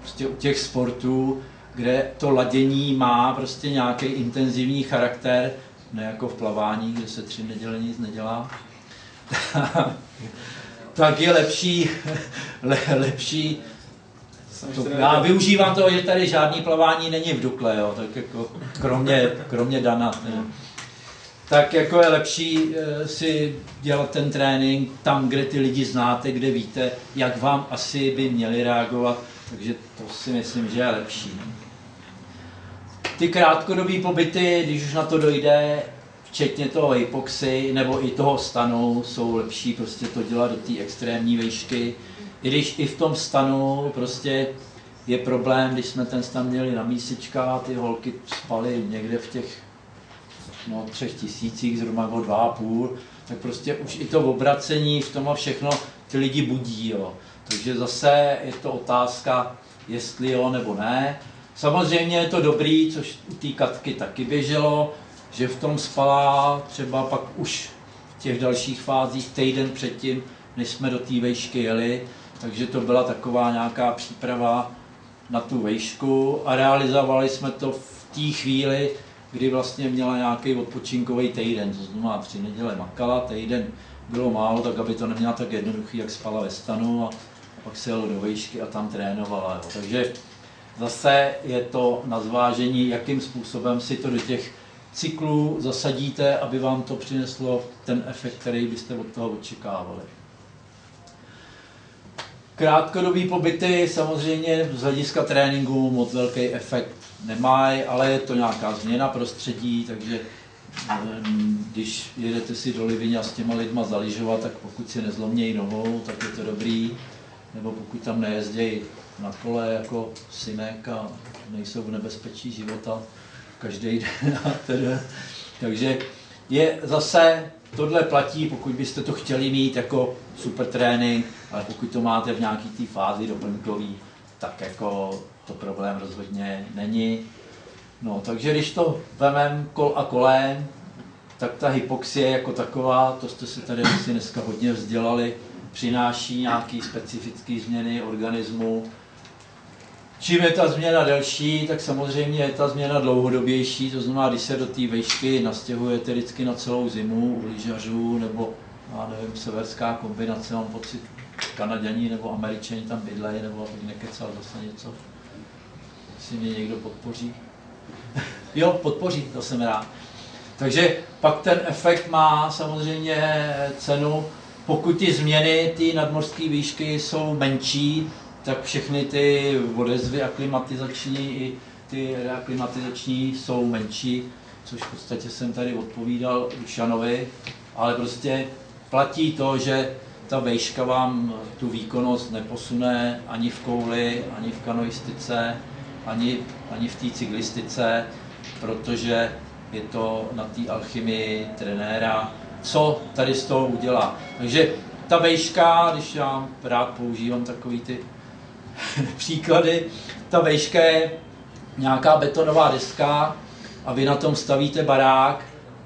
prostě u těch sportů, kde to ladění má prostě nějaký intenzivní charakter, ne jako v plavání, kde se tři neděle nic nedělá, [LAUGHS] tak je lepší, [LAUGHS] le, lepší to, já využívám toho, že tady žádný plavání není v Dukle, jo, tak jako kromě, kromě Dana. Ne. Tak jako je lepší eh, si dělat ten trénink tam, kde ty lidi znáte, kde víte, jak vám asi by měli reagovat, takže to si myslím, že je lepší. Ty krátkodobé pobyty, když už na to dojde, včetně toho hypoxy nebo i toho stanu, jsou lepší prostě to dělat do té extrémní výšky. I když i v tom stanu prostě je problém, když jsme ten stan měli na mísička, ty holky spaly někde v těch no, třech tisících, zhruba o dva a půl, tak prostě už i to obracení v tom a všechno ty lidi budí. Jo. Takže zase je to otázka, jestli jo nebo ne. Samozřejmě je to dobrý, což u té katky taky běželo, že v tom spala třeba pak už v těch dalších fázích týden předtím, než jsme do té vejšky jeli, takže to byla taková nějaká příprava na tu vejšku a realizovali jsme to v té chvíli, kdy vlastně měla nějaký odpočinkový týden, to znamená tři neděle makala, týden bylo málo, tak aby to neměla tak jednoduchý, jak spala ve stanu a pak se jelo do vejšky a tam trénovala. Jo. Takže zase je to na zvážení, jakým způsobem si to do těch cyklů zasadíte, aby vám to přineslo ten efekt, který byste od toho očekávali. Krátkodobý pobyty samozřejmě z hlediska tréninku moc velký efekt nemají, ale je to nějaká změna prostředí, takže když jedete si do Livině s těma lidma zaližovat, tak pokud si nezlomějí nohou, tak je to dobrý. Nebo pokud tam nejezdějí na kole jako synek a nejsou v nebezpečí života každý den. Takže je zase, tohle platí, pokud byste to chtěli mít jako super trénink, ale pokud to máte v nějaký té fázi doplňkový, tak jako to problém rozhodně není. No, takže když to vemem kol a kolem, tak ta hypoxie jako taková, to jste se tady asi dneska hodně vzdělali, přináší nějaké specifické změny organismu. Čím je ta změna delší, tak samozřejmě je ta změna dlouhodobější, to znamená, když se do té vejšky nastěhujete vždycky na celou zimu u lyžařů nebo já nevím, severská kombinace, mám pocit, Kanaděni nebo Američani tam bydlejí, nebo abych nekecal zase něco. Jestli mě někdo podpoří. [LAUGHS] jo, podpoří, to jsem rád. Takže pak ten efekt má samozřejmě cenu. Pokud ty změny, ty nadmorské výšky jsou menší, tak všechny ty odezvy aklimatizační i ty reaklimatizační jsou menší, což v podstatě jsem tady odpovídal Dušanovi, ale prostě platí to, že ta vejška vám tu výkonnost neposune ani v kouli, ani v kanoistice, ani, ani v té cyklistice, protože je to na té alchymii trenéra, co tady z toho udělá. Takže ta vejška, když já rád používám takový ty [LAUGHS] příklady, ta vejška je nějaká betonová deska a vy na tom stavíte barák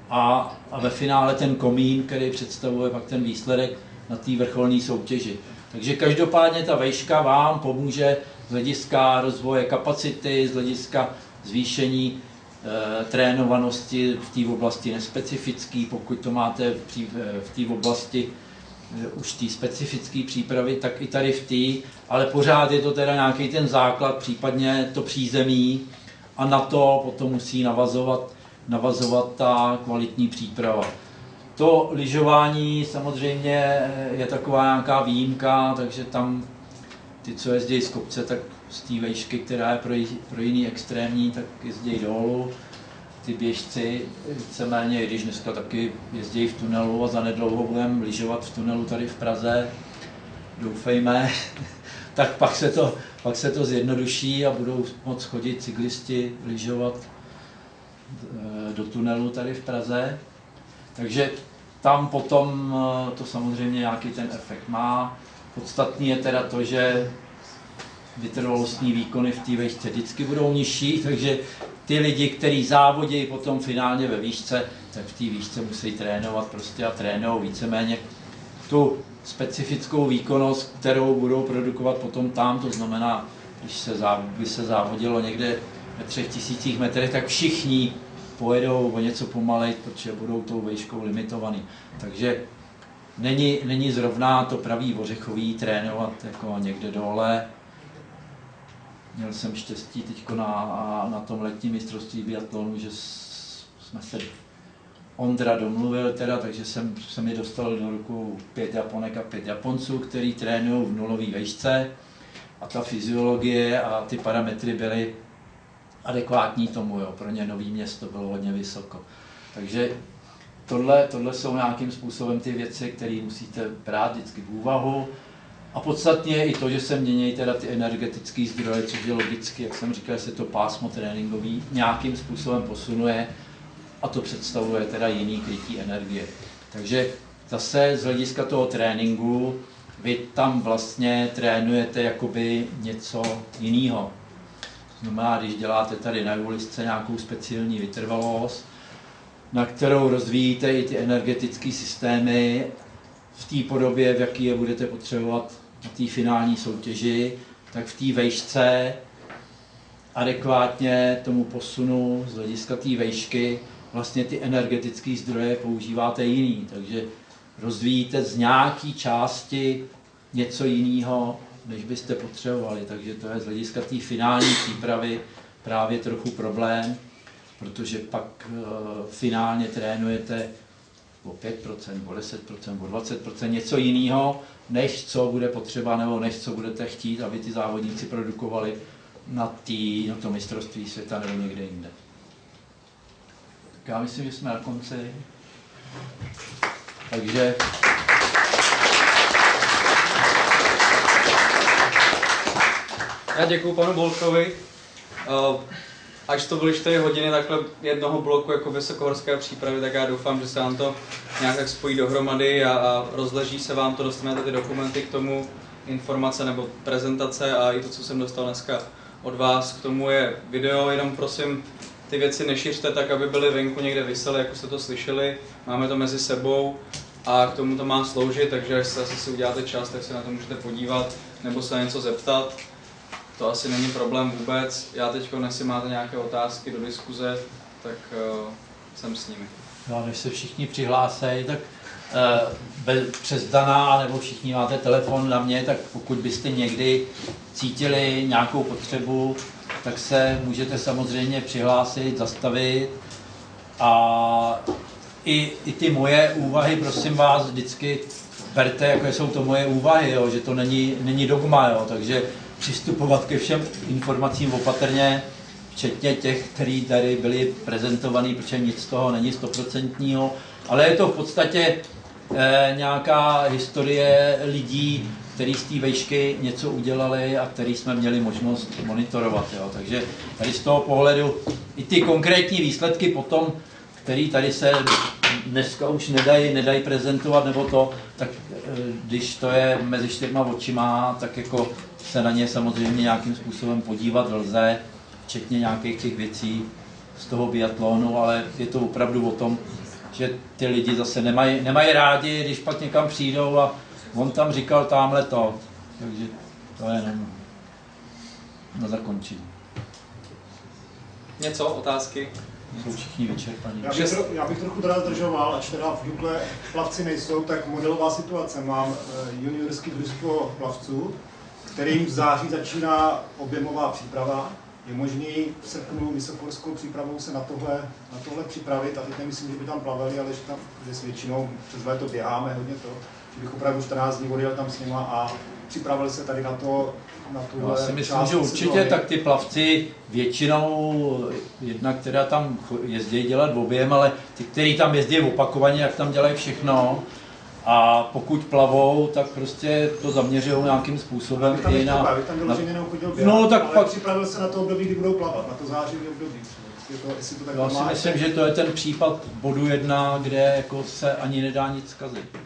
a, a ve finále ten komín, který představuje pak ten výsledek na té vrcholné soutěži. Takže každopádně ta vejška vám pomůže z hlediska rozvoje kapacity, z hlediska zvýšení e, trénovanosti v té oblasti nespecifický, pokud to máte v, v té oblasti už té specifické přípravy, tak i tady v té, ale pořád je to teda nějaký ten základ, případně to přízemí a na to potom musí navazovat, navazovat ta kvalitní příprava. To lyžování samozřejmě je taková nějaká výjimka, takže tam ty, co jezdí z kopce, tak z té vejšky, která je pro, pro jiný extrémní, tak jezdí dolů. Ty běžci víceméně, i když dneska taky jezdí v tunelu a zanedlouho budeme lyžovat v tunelu tady v Praze, doufejme, [LAUGHS] tak pak se, to, pak se to zjednoduší a budou moc chodit cyklisti lyžovat eh, do tunelu tady v Praze. Takže tam potom eh, to samozřejmě nějaký ten efekt má. Podstatný je teda to, že vytrvalostní výkony v té výšce vždycky budou nižší, [LAUGHS] takže ty lidi, kteří závodí potom finálně ve výšce, tak v té výšce musí trénovat prostě a trénují víceméně tu specifickou výkonnost, kterou budou produkovat potom tam, to znamená, když se, by se závodilo někde ve třech tisících metrech, tak všichni pojedou o něco pomalej, protože budou tou vejškou limitovaný. Takže není, není zrovna to pravý ořechový trénovat jako někde dole. Měl jsem štěstí teď na, na tom letním mistrovství biatlonu, že jsme se Ondra domluvil teda, takže jsem, jsem mi dostal do ruku pět Japonek a pět Japonců, který trénují v nulové vejšce a ta fyziologie a ty parametry byly adekvátní tomu, jo. pro ně nový město bylo hodně vysoko. Takže tohle, tohle jsou nějakým způsobem ty věci, které musíte brát vždycky v úvahu. A podstatně je i to, že se mění teda ty energetické zdroje, což je logicky, jak jsem říkal, se to pásmo tréninkový nějakým způsobem posunuje a to představuje teda jiný krytí energie. Takže zase z hlediska toho tréninku vy tam vlastně trénujete jakoby něco jiného. Znamená, když děláte tady na uličce nějakou speciální vytrvalost, na kterou rozvíjíte i ty energetické systémy v té podobě, v jaký je budete potřebovat té finální soutěži, tak v té vejšce adekvátně tomu posunu z hlediska té vejšky vlastně ty energetické zdroje používáte jiný. Takže rozvíjíte z nějaké části něco jiného, než byste potřebovali. Takže to je z hlediska té finální přípravy právě trochu problém, protože pak uh, finálně trénujete o 5%, o 10%, o 20%, něco jiného, než co bude potřeba nebo než co budete chtít, aby ty závodníci produkovali na, tý, na to mistrovství světa nebo někde jinde. Tak já myslím, že jsme na konci. Takže Já děkuji panu Bolkovi. Až to byly 4 hodiny takhle jednoho bloku jako vysokohorské přípravy, tak já doufám, že se vám to nějak tak spojí dohromady a, a rozleží se vám to, dostanete ty dokumenty k tomu, informace nebo prezentace a i to, co jsem dostal dneska od vás. K tomu je video, jenom prosím, ty věci nešiřte tak, aby byly venku někde vysely, jako jste to slyšeli. Máme to mezi sebou a k tomu to má sloužit, takže až se si uděláte čas, tak se na to můžete podívat nebo se na něco zeptat to asi není problém vůbec. Já teď, jestli máte nějaké otázky do diskuze, tak uh, jsem s nimi. No, než se všichni přihlásí, tak uh, bez, přes Daná, nebo všichni máte telefon na mě, tak pokud byste někdy cítili nějakou potřebu, tak se můžete samozřejmě přihlásit, zastavit a i, i ty moje úvahy, prosím vás, vždycky berte, jako jsou to moje úvahy, jo, že to není, není dogma, jo, takže přistupovat ke všem informacím opatrně, včetně těch, které tady byly prezentované, protože nic z toho není stoprocentního, ale je to v podstatě eh, nějaká historie lidí, kteří z té vejšky něco udělali a který jsme měli možnost monitorovat. Jo. Takže tady z toho pohledu i ty konkrétní výsledky potom, který tady se dneska už nedají, nedají prezentovat nebo to, tak eh, když to je mezi čtyřma očima, tak jako se na ně samozřejmě nějakým způsobem podívat lze, včetně nějakých těch věcí z toho biatlonu, ale je to opravdu o tom, že ty lidi zase nemají, nemají rádi, když pak někam přijdou a on tam říkal tamhle to. Takže to je jenom na zakončení. Něco, otázky? Jsou všichni vyčerpaní. Já bych, tro, já bych trochu teda zdržoval, ač teda v Dukle plavci nejsou, tak modelová situace. Mám eh, juniorský družstvo plavců, kterým v září začíná objemová příprava. Je možný v srpnu vysokohorskou přípravou se na tohle, na tohle připravit a teď nemyslím, že by tam plavali, ale že tam že s většinou přes léto běháme hodně to, že bych opravdu 14 dní odjel tam s nima a připravili se tady na to, na Já tuhle si myslím, že určitě sezóny. tak ty plavci většinou, jednak teda tam jezdí dělat objem, ale ty, kteří tam jezdí opakovaně, jak tam dělají všechno, a pokud plavou, tak prostě to zaměřují nějakým způsobem tam i na, bavit, tam na běhat, No, tak ale pak- připravil se na to období, kdy budou plavat, na to zářivý období. Je to, jestli to tak Já si myslím, že to je ten případ bodu jedna, kde jako se ani nedá nic zkazit.